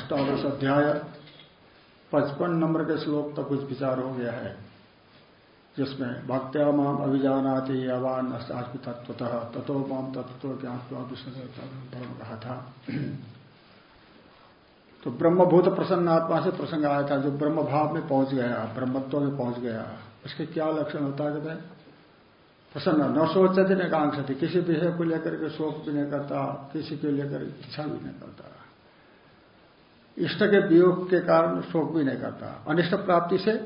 अष्टादश अध्याय, पचपन नंबर के श्लोक तक कुछ विचार हो गया है, जिसमें भक्त्या माम अभिजानाति यवान अस्मी तत्वतः तथो माम तत्व ज्ञान कहा था। तो ब्रह्मभूत प्रसन्न आत्मा से प्रसंग आया था, जो ब्रह्म भाव में पहुँच गया, ब्रह्मत्व में पहुँच गया, उसके क्या लक्षण होता है कहते प्रसन्न, न सोचते न कांक्षती, किसी विषय को लेकर के शोक भी नहीं करता, किसी को लेकर इच्छा भी नहीं करता। इष्ट के वियोग के कारण शोक भी नहीं करता। अनिष्ट प्राप्ति से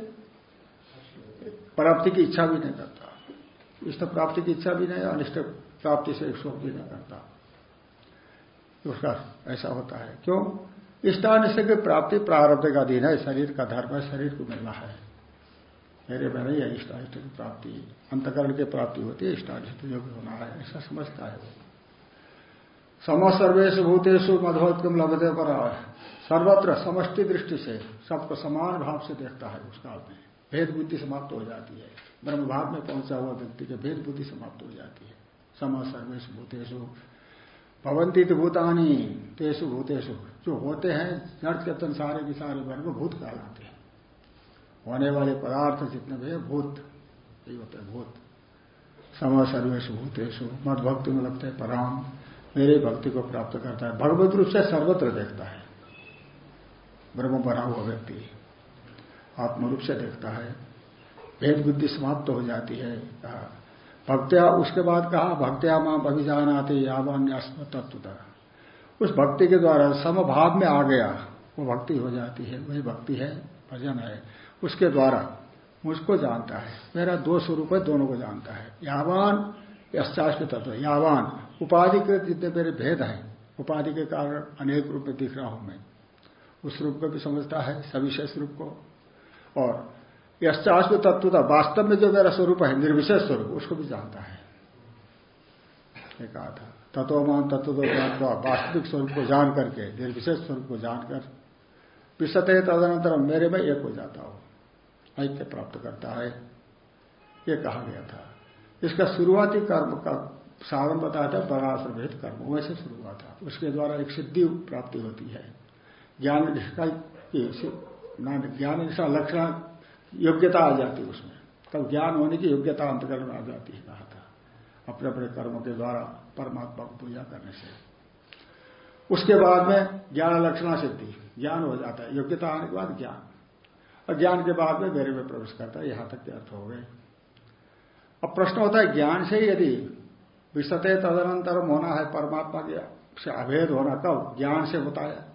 प्राप्ति की इच्छा भी नहीं करता। इष्ट प्राप्ति की इच्छा भी नहीं, अनिष्ट प्राप्ति से शोक भी नहीं करता। उसका ऐसा होता है। क्यों? इष्टानिष्ट की प्राप्ति प्रारब्ध का अधीन है। शरीर का धर्म है, शरीर को मिलना है। मेरे में नहीं है इष्टानिष्ट की प्राप्ति। अंतकरण की प्राप्ति होती है, इष्टानिष्ट जो भी होना है, ऐसा समझता है वो। सम सर्वेश भूतेषु मधुवत्कम लभते पर। सर्वत्र समष्टि दृष्टि से सबको समान भाव से देखता है उस काल में। भेद बुद्धि समाप्त हो जाती है। ब्रह्म भाव में पहुँचा हुआ व्यक्ति के भेद बुद्धि समाप्त हो जाती है। सम सर्वेश भूतेशु भवंती भूतानी तेसु भूतेशु जो होते हैं, जड़ चेतन सारे के सारे वर्ग भूत कहलाते हैं। होने वाले पदार्थ जितने भी भूत, यही होते हैं भूत। सम सर्वेश भूतेशु मद भक्ति में लगते हैं पराम। मेरे भक्ति को प्राप्त करता है। भगवत रूप से सर्वत्र देखता है। ब्रह्म बना हुआ व्यक्ति। आत्मरूप से देखता है। भेद बुद्धि समाप्त हो जाती है। कहा, भक्त्या, उसके बाद कहा, भक्त्या माँ अभिजान आते यावान्यास्म तत्वता। उस भक्ति के द्वारा समभाव में आ गया। वो भक्ति हो जाती है। वही भक्ति है, भजन है। उसके द्वारा मुझको जानता है। मेरा दो स्वरूप है, दोनों को जानता है। यावान यश्चाश्व तत्व। यावान, उपाधि के जितने मेरे भेद हैं, उपाधि के कारण अनेक रूप में दिख रहा हूँ मैं। उस रूप को भी समझता है, सविशेष रूप को। और यश्चाश्व तत्व था, वास्तव में जो मेरा स्वरूप है, निर्विशेष स्वरूप, उसको भी जानता है। कहा था, तत्वमान तत्व वास्तविक स्वरूप को जान करके, निर्विशेष स्वरूप को जानकर विशते तदनंतर मेरे में एक हो जाता हो, ऐक्य प्राप्त करता है। ये कहा गया था। इसका शुरुआती कर्म का साधन बताया था भेद कर्म, वैसे शुरू हुआ था। उसके द्वारा एक सिद्धि प्राप्ति होती है। ज्ञान निष्ठा ज्ञान निष्ठा लक्षण योग्यता आ जाती है उसमें। तब ज्ञान होने की योग्यता अंतकरण आ जाती है, कहा था। अपने अपने कर्मों के द्वारा परमात्मा को पूजा करने से। उसके बाद में ज्ञान लक्षणा सिद्धि, ज्ञान हो जाता है। योग्यता आने के बाद ज्ञान। और ज्ञान के बाद में मेरे में प्रवेश करता है, यहाँ तक के अर्थ हो गए। अब प्रश्न होता है, ज्ञान से यदि विशते तदनंतर होना है, परमात्मा के से अभेद होना कब? ज्ञान से होता है।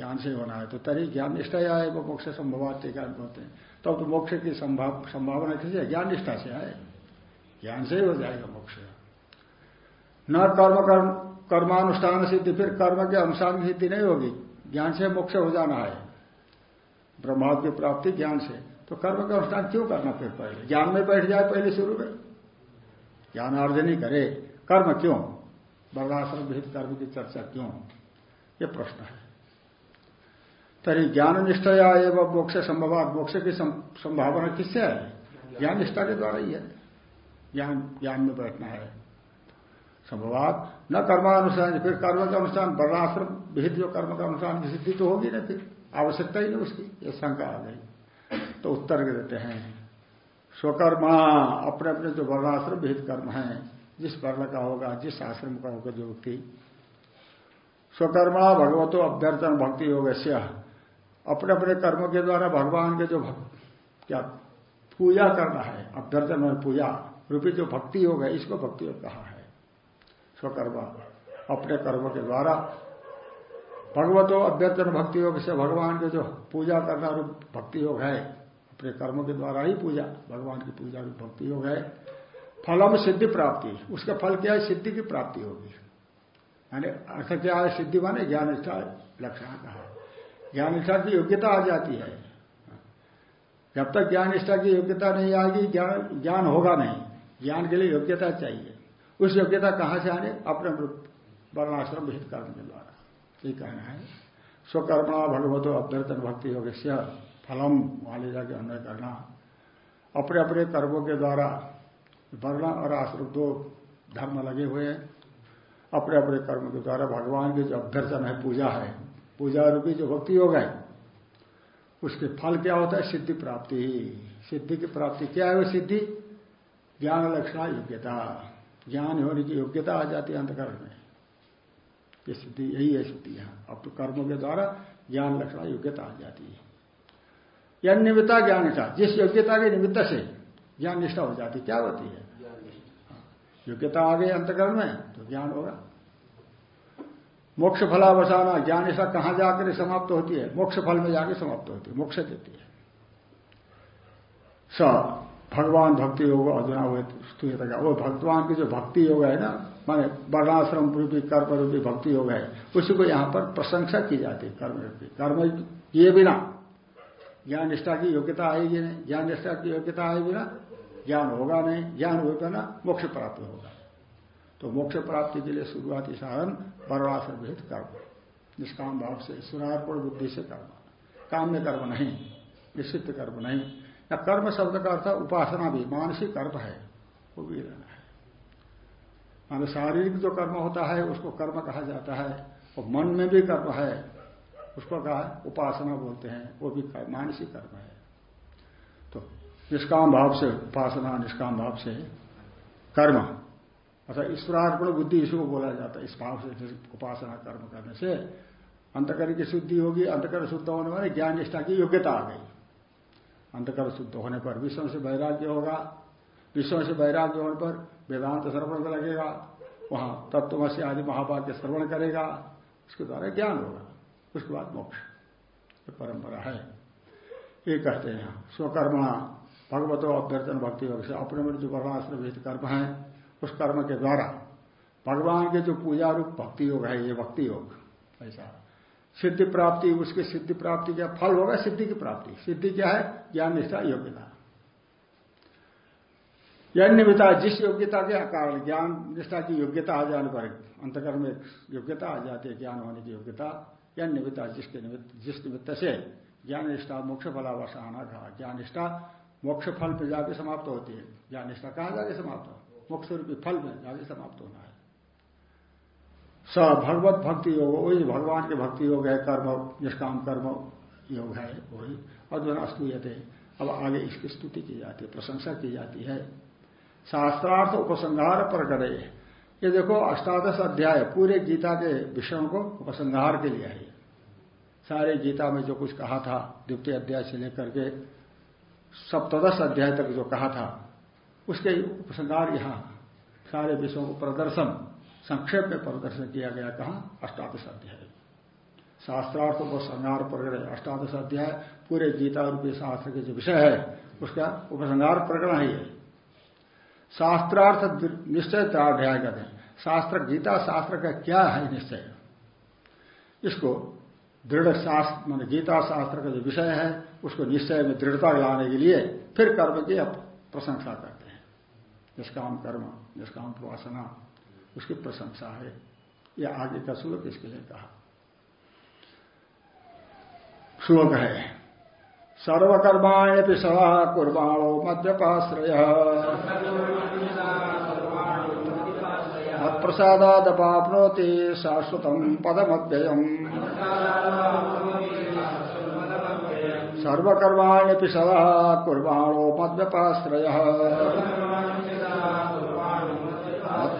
ज्ञान से होना है। तो तरी ज्ञान निष्ठा आए वो मोक्ष संभव टीका होते हैं? तब तो मोक्ष की संभावना किसी ज्ञान निष्ठा से आए ज्ञान से ही हो जाएगा मोक्ष। न कर्म कर्म, कर्मानुष्ठान सिद्धि, फिर कर्म के अनुसार सिद्धि नहीं होगी। ज्ञान से मोक्ष हो जाना है। ब्रह्माव की प्राप्ति ज्ञान से। तो कर्म का अनुष्ठान क्यों करना फिर पहले? ज्ञान में बैठ जाए पहले शुरू में। ज्ञान अर्जन ही करे। कर्म क्यों? वर्णाश्रम विहित कर्म की चर्चा क्यों? ये प्रश्न है। तरी ज्ञान निष्ठया एवं मोक्ष संभव मोक्ष की संभावना किससे है ज्ञान निष्ठा के द्वारा ही है। ज्ञान ज्ञान में बैठना है। संभवात। न कर्मानुष्ठान फिर कर्म का अनुष्ठान वर्णाश्रम विहित जो कर्म का अनुष्ठान की सिद्धि तो होगी ना फिर। आवश्यकता ही नहीं उसकी। ये शंका आ गई। तो उत्तर देते हैं। स्वकर्मा अपने अपने जो वर्णाश्रम विहित कर्म है, जिस वर्ण का होगा, जिस आश्रम का होगा, जो व्यक्ति स्वकर्मा, भगवतो अभ्यर्थन भक्ति योग अपने अपने कर्मों के द्वारा भगवान के जो क्या पूजा करना है अभ्यर्थन में पूजा रूपी जो भक्ति योग है, इसको भक्ति योग कहा है। स्वकर्मा, अपने कर्मों के द्वारा भगवतो अभ्यर्थन भक्ति योग से भगवान के जो पूजा करना रूप भक्ति योग है, अपने कर्मों के द्वारा ही पूजा, भगवान की पूजा रूप भक्ति योग है। फलम सिद्धि प्राप्ति, उसका फल क्या है? सिद्धि की प्राप्ति होगी। यानी अर्थ क्या है? सिद्धि माने ज्ञान निष्ठा लक्षण कहा ज्ञान निष्ठा की योग्यता आ जाती है। जब तक ज्ञान निष्ठा की योग्यता नहीं आएगी, ज्ञान ज्ञान होगा नहीं। ज्ञान के लिए योग्यता चाहिए। उस योग्यता कहाँ से आने? अपने वर्णाश्रम विहित कर्म के द्वारा। ये कहना है। स्वकर्मणा भगवतो अभ्यर्थन भक्ति योग फलम वहाँ ले जाके अन्वय करना। अपने अपने कर्मों के द्वारा वर्ण और आश्रम दो धर्म लगे हुए हैं। अपने अपने कर्म के द्वारा भगवान की जो अभ्यर्थन है, पूजा है पूजा रूपी जो भक्ति योग है उसके फल क्या होता है? सिद्धि प्राप्ति सिद्धि की प्राप्ति क्या है वो सिद्धि? ज्ञान लक्षणा योग्यता। ज्ञान होने की योग्यता आ जाती है अंतकरण में। ये सिद्धि यही है सिद्धि यहाँ। अब तो कर्मों के द्वारा ज्ञान लक्षणा योग्यता आ जाती है। यह निमित्ता ज्ञान निष्ठा। जिस योग्यता के निमित्त से ज्ञान निष्ठा हो जाती क्या होती है? योग्यता आ गई अंतकरण में तो ज्ञान होगा। मोक्ष फलावसाना निष्ठा कहाँ जाकर समाप्त होती है? मोक्ष फल में जाकर समाप्त होती है, मोक्ष देती है। स, भगवान भक्ति योग अधुना वो भगवान की जो भक्ति योग है ना, माने वर्णाश्रम रूपी, कर्म रूपी भक्ति योग है, उसी को यहाँ पर प्रशंसा की जाती है, कर्म रूपी। कर्म किए बिना, ज्ञान निष्ठा की योग्यता आएगी नहीं। ज्ञान निष्ठा की योग्यता आएगी बिना, ज्ञान होगा नहीं, ज्ञान होगा ना मोक्ष प्राप्त होगा। तो मोक्ष प्राप्ति के लिए शुरुआती साधन वर्णाश्रम विहित कर्म। निष्काम भाव से ईश्वरार्पण बुद्धि से कर्म। काम में कर्म नहीं, निश्चित कर्म नहीं। या कर्म शब्द का अर्थ उपासना भी, मानसिक कर्म है, वो भी रहना है। मान शारीरिक जो कर्म होता है, उसको कर्म कहा जाता है। और मन में भी कर्म है, उसको कहा उपासना बोलते हैं, वो भी मानसिक कर्म है। तो निष्काम भाव से उपासना, निष्काम भाव से कर्म। अच्छा ईश्वरार्पण बुद्धि इसको बोला जाता है, इस भाव से उपासना कर्म करने से। अंतकरण की शुद्धि होगी, अंतकरण शुद्ध होने वाले ज्ञान निष्ठा की योग्यता आ गई। अंतकर शुद्ध होने पर विश्व से वैराग्य होगा। विश्व से वैराग्य होने पर वेदांत श्रवण में लगेगा। वहाँ तत्वमसी आदि महाभाग्य श्रवण करेगा। उसके द्वारा ज्ञान होगा। उसके बाद मोक्ष। परंपरा है। ये कहते हैं स्वकर्मा भगवतो अभ्यर्थन भक्ति से अपने में जो वर्णाश्रम कर्म है उस कर्म के द्वारा भगवान के जो पूजा रूप भक्ति योग है ये भक्ति योग। ऐसा। सिद्धि प्राप्ति उसकी सिद्धि प्राप्ति क्या फल होगा? सिद्धि की प्राप्ति। सिद्धि क्या है? ज्ञान निष्ठा योग्यता। यह निमित्ता जिस योग्यता के कारण ज्ञान निष्ठा की योग्यता आ जाने पर अंतकर्म में योग्यता आ जाती है ज्ञान होने की योग्यता यह निमित्ता जिसके निमित्त जिस निमित्त से ज्ञान निष्ठा मोक्ष फलावसाना कहा। ज्ञान निष्ठा मोक्ष फल पर जाके समाप्त होती है। ज्ञान निष्ठा कहा जाके समाप्त हो? मोक्ष रूपी फल में जाके समाप्त होना है। स भगवत भक्ति योग, वही भगवान के भक्ति योग है, कर्म, निष्काम कर्म योग है, वही अद्वना स्तूयते अब आगे इसकी स्तुति की जाती है, प्रशंसा की जाती है। शास्त्रार्थ उपसंहार पर करे ये देखो, अष्टादश अध्याय पूरे गीता के विषयों को उपसंहार के लिए है। सारे गीता में जो कुछ कहा था, द्वितीय अध्याय से लेकर के सप्तदश अध्याय तक जो कहा था उसके उपसंहार यहाँ सारे विषयों को प्रदर्शन, संक्षेप में प्रदर्शन किया गया, कहा अष्टादश अध्याय। शास्त्रार्थ को संहार प्रकरण, अष्टादश अध्याय, पूरे गीता रूपी शास्त्र के जो विषय है, उसका उपसंहार प्रकरण है ये। शास्त्रार्थ निश्चय अध्याय कहते हैं शास्त्र, गीता शास्त्र का क्या है निश्चय? इसको दृढ़ शास्त्र, मान गीता शास्त्र का जो विषय है, उसको निश्चय में दृढ़ता लाने के लिए फिर कर्म की प्रशंसा करते हैं निष्काम कर्म, निष्काम उपासना, उसकी प्रशंसा है। यह आगे का श्लोक इसके लिए कहा। श्लोक है सर्वकर्माण्यपि सदा कुर्बाणो मध्यपाश्रय मत्प्रसादादपाप्नोति शाश्वत पदमव्ययम्। सर्वकर्माण्यपि सदा कुर्बाणो मध्यपाश्रय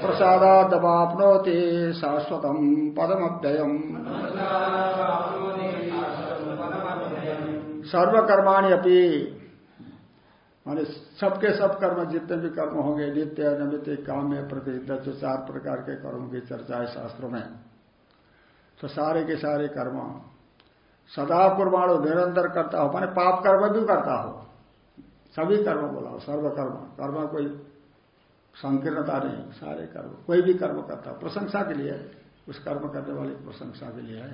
प्रसादादवाप्नोति शाश्वत पदमव्ययम सर्वकर्माणी अपनी माने सबके सब कर्म जितने भी कर्म होंगे, नित्य नमित्य काम में प्रतिनिध जो चार प्रकार के कर्म की चर्चा है शास्त्रों में। तो सारे के सारे कर्म सदा कुर्बाणो निरंतर करता हो, माने पाप कर्म भी करता हो। सभी कर्म बोला हो सर्वकर्म। कर्म कोई संकीर्णता नहीं, सारे कर्म। कोई भी कर्म करता, प्रशंसा के लिए उस कर्म करने वाले की प्रशंसा के लिए है।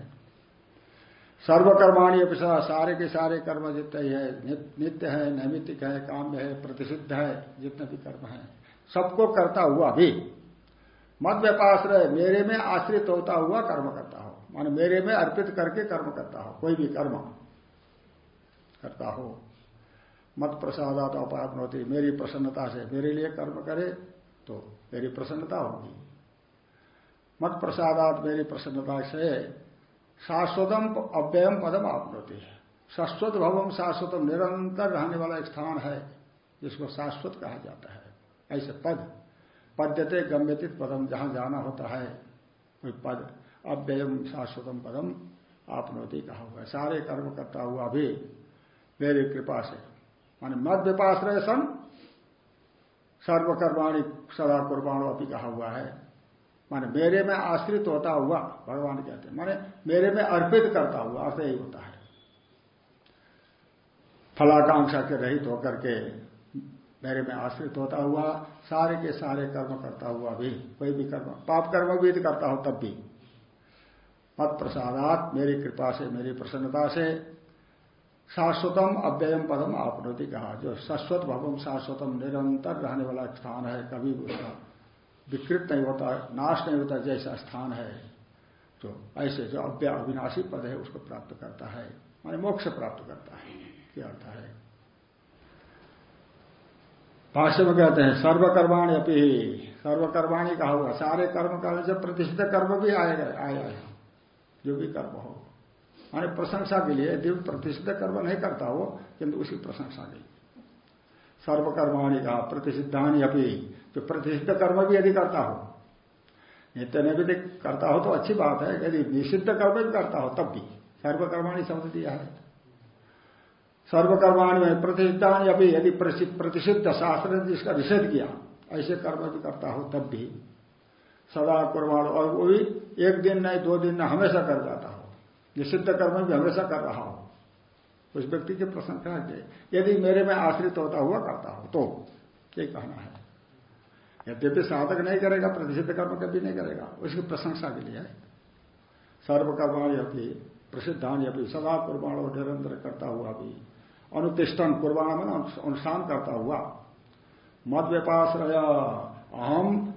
सर्वकर्माणी अपिसा सारे के सारे कर्म जितने ही है नित्य है, नैमित्तिक है, काम्य है प्रतिषिद्ध है, जितने भी कर्म है, सबको करता हुआ भी मत व्यापाश्रय, मेरे में आश्रित होता हुआ कर्म करता हो। मान मेरे में अर्पित करके कर्म करता हो, कोई भी कर्म करता हो। मत प्रसादा तो अपापन होती मेरी प्रसन्नता से मेरे लिए कर्म करे तो मेरी प्रसन्नता होगी। मत प्रसादात मेरी प्रसन्नता से शाश्वतम अव्ययम पदम आपनोती। है शाश्वत भवम शाश्वतम निरंतर रहने वाला स्थान है, जिसको शाश्वत कहा जाता है। ऐसे पद, पद्यते गम्यतित पदम, जहाँ जाना होता है कोई पद, अव्ययम शाश्वतम पदम आपनोती कहा हुआ है। सारे कर्म करता हुआ भी मेरी कृपा से, माने मत विपास रहे सन सर्वकर्माणी सदा कुर्बाणो अभी कहा हुआ है। माने मेरे में आश्रित होता हुआ, भगवान कहते हैं, माने मेरे में अर्पित करता हुआ अर्थ यही होता है। फलाकांक्षा के रहित होकर के मेरे में आश्रित होता हुआ, सारे के सारे कर्म करता हुआ भी, कोई भी कर्म, पाप कर्म भी करता हो तब भी। मत प्रसादात मेरी कृपा से, मेरी प्रसन्नता से शाश्वतम अव्ययम पदम आपनोति कहा। जो शाश्वत भवम शाश्वतम निरंतर रहने वाला स्थान है, कभी उसका विकृत नहीं होता, नाश नहीं होता, जैसा स्थान है तो ऐसे जो अव्य अविनाशी पद है, उसको प्राप्त करता है। माने मोक्ष प्राप्त करता है, क्या अर्थ है? भाष्य में कहते हैं, सर्वकर्माणी अपनी सर्वकर्माणी कहा हुआ, सारे कर्म का जब प्रतिष्ठित कर्म भी आएगा, आया है, जो भी कर्म हो। माने प्रशंसा के लिए दिव्य प्रतिष्ठित कर्म नहीं करता हो किंतु उसकी प्रशंसा के लिए। सर्वकर्माणी कहा प्रतिषिद्धानी अपनी जो प्रतिष्ठित कर्म भी यदि करता हो, नित्य नैविध करता हो तो अच्छी बात है, यदि निषिद्ध कर्म भी करता हो तब भी। सर्वकर्माणी शब्द दिया है। सर्वकर्माणी में प्रतिष्ठानी अभी यदि प्रतिषिद्ध शास्त्र ने जिसका निषेध किया, ऐसे कर्म भी करता हो तब भी। सदा कुर्बान और वो भी एक दिन नहीं, दो दिन नहीं, हमेशा कर जाता निषिद्ध कर्म भी हमेशा कर रहा हो। उस व्यक्ति की प्रशंसा के यदि मेरे में आश्रित होता हुआ करता हो तो ये कहना है? यद्यपि साधक नहीं करेगा, प्रतिषिद्ध कर्म कभी नहीं करेगा। उसकी प्रशंसा के लिए सर्वकर्माणी अपनी प्रसिद्धानी अपनी सदा कुर्बान निरंतर करता हुआ भी, अनुतिष्ठन कुर्बान में अनुष्ठान करता हुआ मत व्यापाश्रय अहम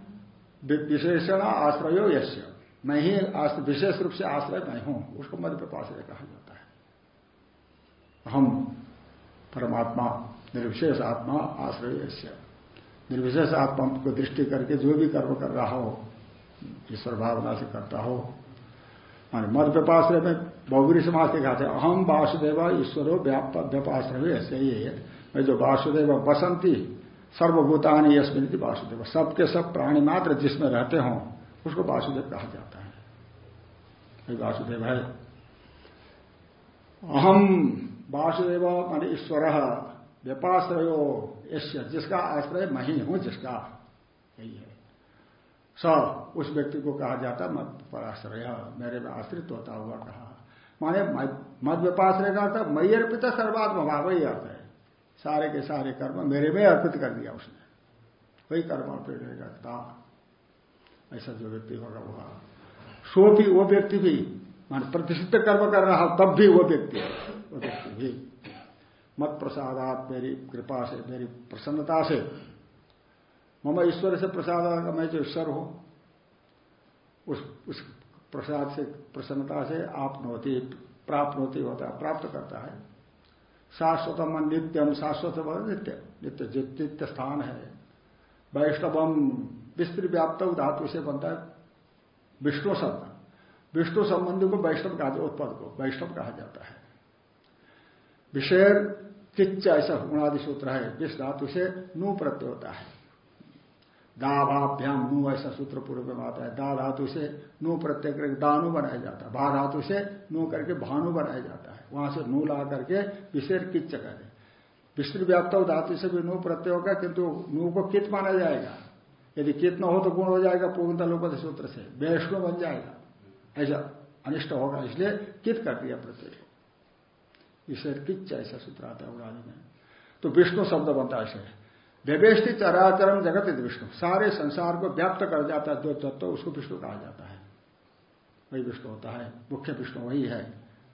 विशेषण आश्रयो यश्य मैं ही विशेष रूप से आश्रय मैं हूँ, उसको मध्य प्रपाश्रय कहा जाता है। हम परमात्मा, निर्विशेष आत्मा आश्रय निर्विशेष आत्मा को दृष्टि करके जो भी कर्म कर रहा हो ईश्वर भावना से करता हो। मान मध्य व्यपाश्रय में बहुगुरी समाज के कहते अहम वासुदेव ईश्वरो व्यपाश्रय ऐसे ही है। मैं जो वासुदेव बसंती, सर्वभूतानी यशमिन वासुदेव। सबके सब प्राणी मात्र जिसमें रहते हों उसको वासुदेव कहा जाता है। वासुदेव है। अहम वासुदेव मान ईश्वर व्यपाश्रयो यश्य जिसका आश्रय मैं ही हूँ, जिसका यही है। स, उस व्यक्ति को कहा जाता मत पराश्रय मेरे में आश्रित होता हुआ कहा। माने मत व्यपाश्रय का अर्थ मई अर्पित सर्वात्म भाव ही अर्थ है। सारे के सारे कर्म मेरे में अर्पित कर दिया उसने। वही कर्म अर्पित रखता ऐसा जो व्यक्ति होगा वह। सो भी वो व्यक्ति भी, मान प्रतिष्ठित कर्म कर रहा हो, तब भी वो व्यक्ति वो व्यक्ति भी। मत प्रसादात मेरी कृपा से, मेरी प्रसन्नता से। मम ईश्वर से प्रसाद, मैं जो ईश्वर हूँ, उस उस प्रसाद से, प्रसन्नता से आप नोती, प्राप्त होती होता है, प्राप्त करता है। शाश्वतम नित्यम शाश्वत नित्य नित्य नित्य स्थान है। वैष्णवम विस्तृ व्याप्त धातु से बनता है। विष्णु शब्द। विष्णु संबंधी को वैष्णव कहा जाता उत्पद को वैष्णव कहा जाता है। विषय किच्च ऐसा गुणादि सूत्र है, जिस धातु से नू प्रत्यय होता है। दाभाभ्याम नू ऐसा सूत्र पूर्व में आता है। दा धातु से नू प्रत्यय करके दानु बनाया जाता है। भा धातु से नू करके भानु बनाया जाता है। वहाँ से नू ला करके विशेष किच्च करे। विष्णु व्याप्त धातु से भी नू प्रत्यय होगा, किंतु नू को कित माना जाएगा? यदि कित न हो तो गुण हो जाएगा, पूर्णता लोपद सूत्र से। वैष्णु बन जाएगा। ऐसा अनिष्ट होगा, इसलिए कित कर दिया प्रत्यय? ईश्वर किच्च, ऐसा सूत्र आता है उड़ानी में। तो विष्णु शब्द बनता है व्यवेष्टि चराचरम जगत विष्णु। सारे संसार को व्याप्त कर जाता है जो तत्व तो उसको विष्णु कहा जाता है। वही विष्णु होता है। मुख्य विष्णु वही है।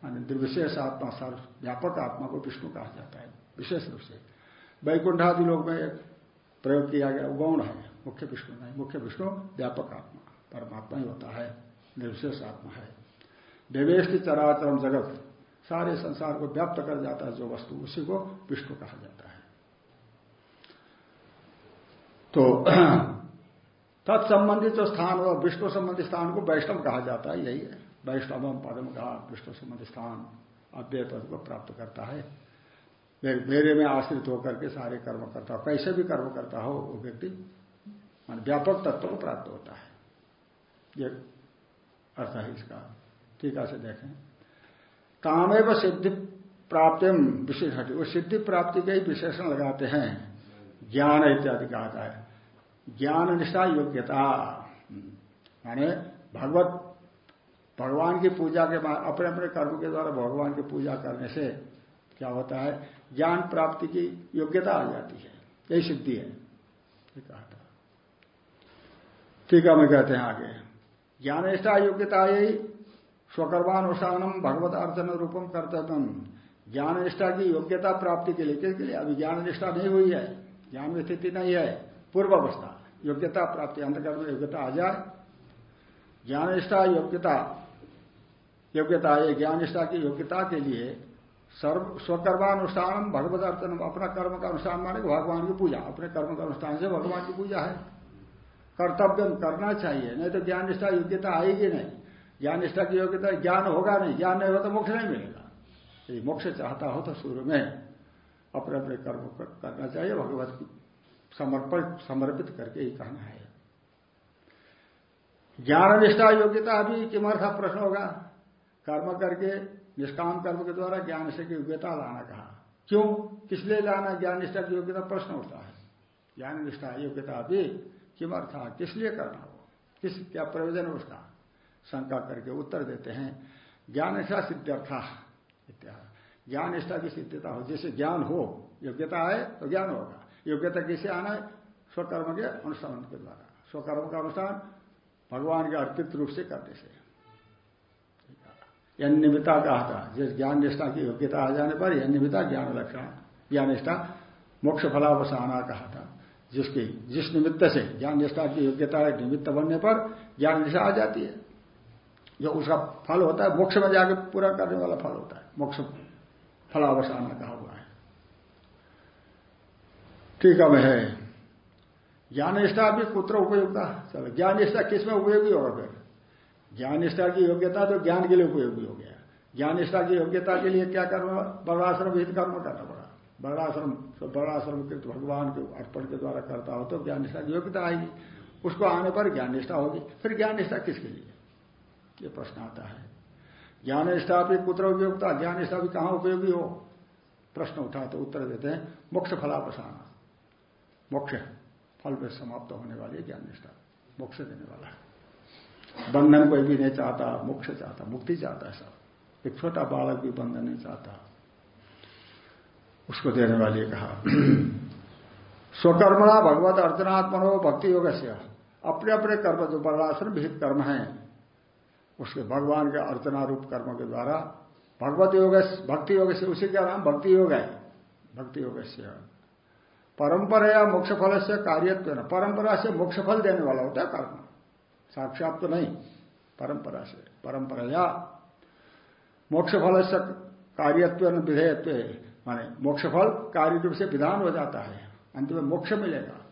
मानी निर्विशेष आत्मा, सर्व व्यापक आत्मा को विष्णु कहा जाता है, विशेष रूप से। वैकुंठादि लोग में प्रयोग किया गया गौण है। मुख्य विष्णु नहीं, मुख्य विष्णु व्यापक आत्मा, परमात्मा ही होता है, निर्विशेष आत्मा है। देवेश चराचरम जगत, सारे संसार को व्याप्त कर जाता है, जो वस्तु उसी को विष्णु कहा जाता है। तो तत्संबंधित जो स्थान हो विष्णु संबंधी स्थान को वैष्णव कहा जाता है, यही है। वैष्णव पदम कहा विष्णु संबंधी स्थान अव्यय पद को प्राप्त करता है। मेरे में आश्रित होकर के सारे कर्म करता हो, कैसे भी कर्म करता हो, वो व्यक्ति मान व्यापक तत्व को प्राप्त होता है। ये अर्थ है इसका। ठीक से देखें। कामेव सिद्धि प्राप्ति विशेष वो सिद्धि प्राप्ति के ही विशेषण लगाते हैं। ज्ञान इत्यादि कहा है ज्ञान निष्ठा योग्यता। माने भगवत, भगवान की पूजा के अपने अपने कर्म के द्वारा भगवान की पूजा करने से क्या होता है? ज्ञान प्राप्ति की योग्यता आ जाती है। यही सिद्धि है। कहा था। ठीक है मैं कहते हैं आगे। ज्ञान निष्ठा योग्यता यही स्वकर्मानुष्ठानम भगवत अर्चन रूपम कर्तव्य ज्ञान निष्ठा की योग्यता प्राप्ति के लिए, किसके लिए? अभी ज्ञान निष्ठा नहीं हुई है। ज्ञान में स्थिति नहीं है। पूर्व अवस्था योग्यता प्राप्ति, अंतकर्म में योग्यता आ जाए। ज्ञान निष्ठा योग्यता योग्यता ये ज्ञान निष्ठा की योग्यता के लिए सर्व स्वकर्मानुष्ठान भगवत अर्चन अपना कर्म का अनुष्ठान माने भगवान की पूजा। अपने कर्म का अनुष्ठान से भगवान की पूजा है। कर्तव्य करना चाहिए। नहीं तो ज्ञान निष्ठा योग्यता आएगी नहीं। ज्ञान निष्ठा की योग्यता ज्ञान होगा नहीं। ज्ञान नहीं होगा तो मोक्ष नहीं मिलेगा। यदि मोक्ष चाहता हो तो शुरू में अपने अपने कर्म करना चाहिए। भगवत की समर्पित करके ही कहना है। ज्ञान निष्ठा योग्यता भी किमर्थ प्रश्न होगा। कर्म करके, निष्काम कर्म के द्वारा ज्ञान निष्ठा की योग्यता लाना कहा। क्यों? किस लिए लाना? ज्ञान निष्ठा की योग्यता प्रश्न उठता है। ज्ञान निष्ठा योग्यता भी किमर्थ किस लिए करना हो किस क्या प्रयोजन है उसका? शंका करके उत्तर देते हैं ज्ञान निष्ठा सिद्ध्यर्था ज्ञान निष्ठा की सिद्धता हो, जैसे ज्ञान हो, योग्यता है तो ज्ञान होगा। योग्यता किसे आना है? स्वकर्म के अनुष्ठान के द्वारा। स्वकर्म का अनुष्ठान भगवान के अर्पित रूप से करने से। यह निमित्ता कहा था जिस ज्ञान निष्ठा की योग्यता आ जाने पर यह निमित्ता ज्ञान लक्षण ज्ञान निष्ठा मोक्ष फलावसाना कहा था जिसकी, जिस निमित्त से, ज्ञान निष्ठा की योग्यता है निमित्त बनने पर ज्ञान निष्ठा आ जाती है। जो उसका फल होता है, मोक्ष में जाके पूरा करने वाला फल होता है। मोक्ष फलावसाना कहा हुआ है। ठीक है ज्ञान निष्ठा भी पुत्र उपयोगता चलो, ज्ञान निष्ठा किसमें उपयोगी होगा फिर? ज्ञान निष्ठा की योग्यता तो ज्ञान के लिए उपयोगी हो गया। ज्ञान निष्ठा की योग्यता के लिए क्या करना वर्णाश्रम हित कर्म करना वर्णाश्रम वर्णाश्रम कृत भगवान के अर्पण के द्वारा करता हो तो ज्ञान निष्ठा योग्यता आएगी उसको आने पर ज्ञान निष्ठा होगी। फिर ज्ञान निष्ठा किसके लिए? ये प्रश्न आता है। ज्ञान निष्ठा भी कुत्र उपयोगता ज्ञान निष्ठा भी कहाँ उपयोगी हो? प्रश्न उठा तो उत्तर देते हैं, मोक्ष फलापसाना मोक्ष फल में समाप्त होने वाली ज्ञान निष्ठा। मोक्ष देने वाला है। बंधन कोई भी नहीं चाहता, मोक्ष चाहता, मुक्ति चाहता है सब। एक छोटा बालक भी बंधन नहीं चाहता। उसको देने वाली कहा। स्वकर्मणा भगवत अर्चनात्मनो भक्ति योग से अपने अपने कर्म जो वर्णाश्रम विहित कर्म है, उसके भगवान के अर्चना रूप कर्म के द्वारा भगवत योग भक्ति योग से उसी का नाम भक्ति योग है। भक्ति योग से परंपरा या मोक्ष फल से कार्यत्व न परंपरा से मोक्ष फल देने वाला होता है कर्म। साक्षात तो नहीं परंपरा से परंपरा या मोक्ष फल से कार्यत्व विधेयत्व। माने मोक्ष फल कार्य रूप से विधान हो जाता है। अंत में मोक्ष मिलेगा।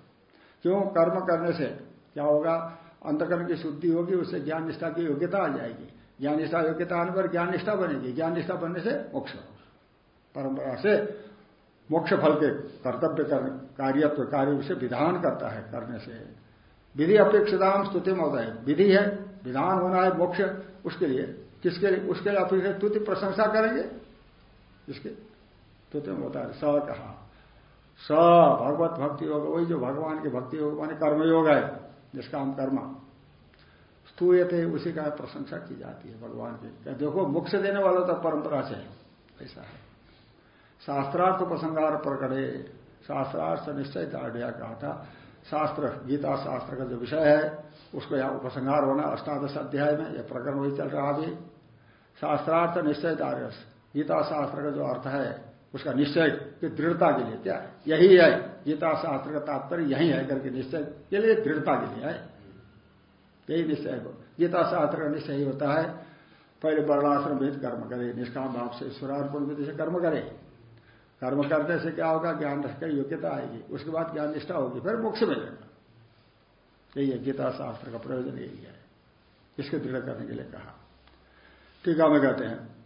क्यों? कर्म करने से क्या होगा? अंतकर्म की शुद्धि होगी, उससे ज्ञान निष्ठा की योग्यता आ जाएगी। ज्ञान निष्ठा योग्यता आने पर ज्ञान निष्ठा बनेगी। ज्ञान निष्ठा बनने से मोक्ष परंपरा से मोक्ष फल के कर्तव्य कार्यत्व, कार्य से विधान करता है करने से। विधि अपेक्षिताम स्तुति होता है विधि है, विधान होना है मोक्ष। उसके लिए, किसके लिए? उसके लिए अपेक्षा स्तुति प्रशंसा करेंगे? इसके स्तुति होता है स कहा? स, भगवत भक्ति योग, वही जो भगवान की भक्ति योग, मानी कर्मयोग है, जिसका हम कर्म। स्तूयते, उसी का प्रशंसा की जाती है भगवान की। क्या देखो मोक्ष देने वाला तो परंपरा से ऐसा है। शास्त्रार्थ उपसंगार प्रकटे शास्त्रार्थ निश्चय दाढ़िया कहा था। शास्त्र, गीता शास्त्र का जो विषय है, उसको यहाँ उपसंहार होना अष्टादश अध्याय में यह प्रकरण वही चल रहा अभी। शास्त्रार्थ निश्चय दार्यस गीता शास्त्र का जो अर्थ है उसका निश्चय की दृढ़ता के लिए क्या है। यही है, गीता शास्त्र का तात्पर्य यही है करके निश्चय के लिए दृढ़ता के लिए है। यही निश्चय हो गीता शास्त्र का निश्चय ही होता है, पहले वर्णाश्रम भेद कर्म करे, निष्काम भाव से ईश्वरार्पण विधि से कर्म करे। कर्म करने से क्या होगा? ज्ञान की योग्यता आएगी। उसके बाद ज्ञान निष्ठा होगी, फिर मोक्ष मिलेगा यही है गीता शास्त्र का प्रयोजन, यही है। इसके दृढ़ करने के लिए कहा। टीका में कहते हैं।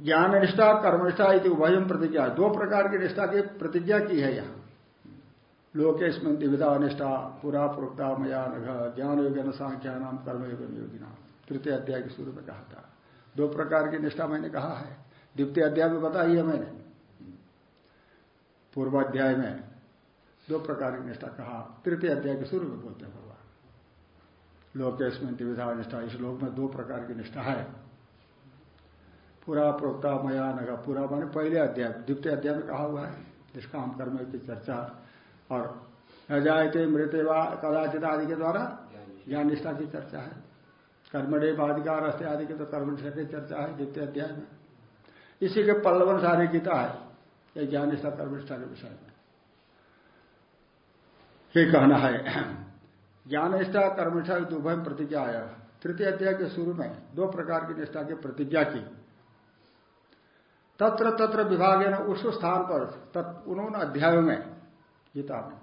ज्ञान निष्ठा कर्मनिष्ठा यदि उभयम प्रतिज्ञा। दो प्रकार की निष्ठा की प्रतिज्ञा की है यहाँ। लोकेश में दिविधा निष्ठा, पुरा प्रोक्ता मया नघ ज्ञान योग्य सांख्या नाम कर्म योगी नाम तृतीय अध्याय के शुरू में कहा था। दो प्रकार की निष्ठा मैंने कहा है। द्वितीय अध्याय में बताई है मैंने। पूर्वाध्याय में दो प्रकार की निष्ठा कहा। तृतीय अध्याय के शुरू में बोलते हैं भगवान। लोकेश में दिविधा निष्ठा। इस लोक में दो प्रकार की निष्ठा है। पूरा प्रोक्ता मया नगा। पूरा माने पहले अध्याय, द्वितीय अध्याय में कहा हुआ है। जिसका हम कर्म की चर्चा और न जायते मृत्यवा कदाचित आदि के द्वारा ज्ञान निष्ठा की चर्चा है। कर्मडे बाधिकार अस्ते आदि की तो कर्म निष्ठा की चर्चा है द्वितीय अध्याय में। इसी के पल्लवन सारी गीता है, ये ज्ञान निष्ठा, कर्म निष्ठा के विषय में। ये कहना है, ज्ञान निष्ठा कर्मनिष्ठा उभय प्रतिज्ञा आया तृतीय अध्याय के शुरू में दो प्रकार की निष्ठा की प्रतिज्ञा की। तत्र तत्र विभाग है ना उस स्थान पर उन्होंने अध्यायों में गीता में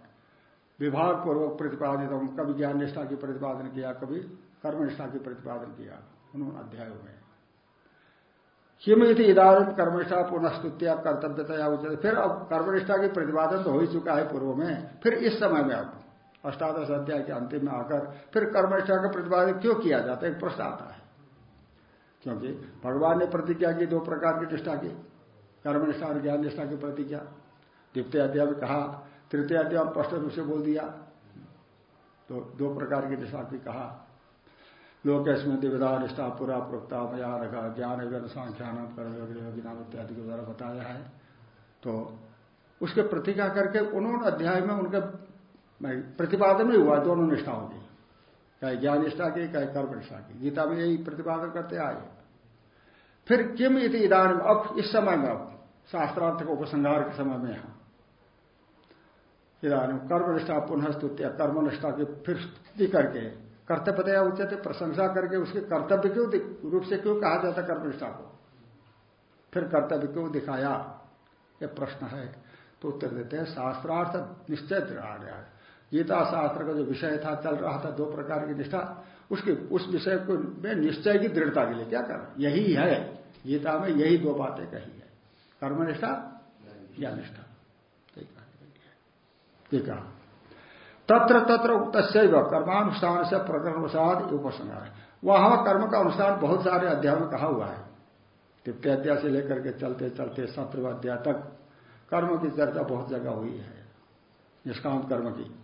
विभाग पूर्वक प्रतिपादित कभी ज्ञान निष्ठा की प्रतिपादन किया, कभी कर्मनिष्ठा की प्रतिपादन किया, उन्होंने अध्यायों में। हिम यदि इदारण कर्मनिष्ठा पुनस्तुत्या कर्तव्यतया उचित फिर अब कर्मनिष्ठा की प्रतिपादन तो हो ही चुका है पूर्व में, फिर इस समय में अब, अष्टादश अध्याय के अंतिम में आकर, फिर कर्मनिष्ठा का प्रतिपादन क्यों किया जाता है? एक प्रश्न आता है। क्योंकि भगवान ने प्रतिज्ञा की, दो प्रकार की निष्ठा की। कर्मनिष्ठा और ज्ञान निष्ठा की प्रतिज्ञा। द्वितीय अध्याय में कहा, तृतीय अध्याय स्पष्ट रूप से बोल दिया। तो दो प्रकार की निष्ठा की कहा। लोकेश दिविधा निष्ठा, पूरा, प्रोक्ता, मया रखा ज्ञान एवं सांख्यान कर्म इत्यादि के द्वारा बताया है। तो उसके प्रतिज्ञा करके उन्होंने अध्याय में उनके प्रतिपादन भी हुआ, दोनों निष्ठाओं की। चाहे ज्ञान निष्ठा की, चाहे कर्म निष्ठा की। गीता में यही प्रतिपादन करते आए। फिर किम इति इधान अब इस समय में, अब शास्त्रार्थ को उपसंहार के समय में यहाँ। इधान कर्मनिष्ठा पुनः स्तुत्या कर्मनिष्ठा की फिर स्तुति करके, कर्तव्यतया उचित प्रशंसा करके उसके कर्तव्य क्यों रूप से क्यों कहा जाता कर्मनिष्ठा को? फिर कर्तव्य क्यों दिखाया? ये प्रश्न है। तो उत्तर देते हैं, शास्त्रार्थ निश्चय रहा गया है। गीता शास्त्र का जो विषय था, चल रहा था, दो प्रकार की निष्ठा, उसके, उस विषय को में निश्चय की दृढ़ता के लिए क्या कर यही है। गीता में यही दो बातें कही है। कर्मनिष्ठा या निष्ठा। ठीक है। तत्र तत्र उक्त कर्मानुष्ठान से प्रकरण उपसंहार। वहाँ कर्म का अनुष्ठान बहुत सारे अध्याय में कहा हुआ है। तृतीय अध्याय से लेकर के चलते चलते सत्र अध्याय तक कर्म की चर्चा बहुत जगह हुई है। निष्काम कर्म की।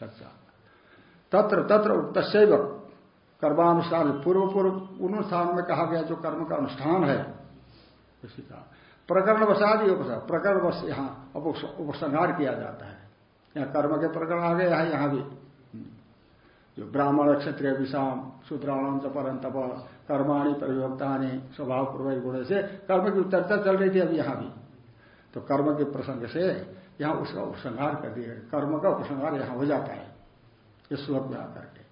चर्चा तत्र तत्र तस्व कर्मानुष्ठान पूर्व पूर्व उन स्थान में कहा गया जो कर्म का अनुष्ठान है उसी का। प्रकरण वसाद ही प्रकरण वश यहाँ उपसंहार किया जाता है। यहाँ कर्म के प्रकरण आ गए हैं, यहाँ भी। जो ब्राह्मण क्षत्रिय, विषाम शूद्राणाम च परम तप, कर्माणी परिवक्तानी स्वभाव पूर्वक गुण से कर्म की चर्चा चल रही थी अभी यहाँ भी। तो कर्म के प्रसंग से यहाँ उसका उपसंहार कर दिया कर्म का उपसंहार यहाँ हो जाता है, इस श्लोक में आकर के।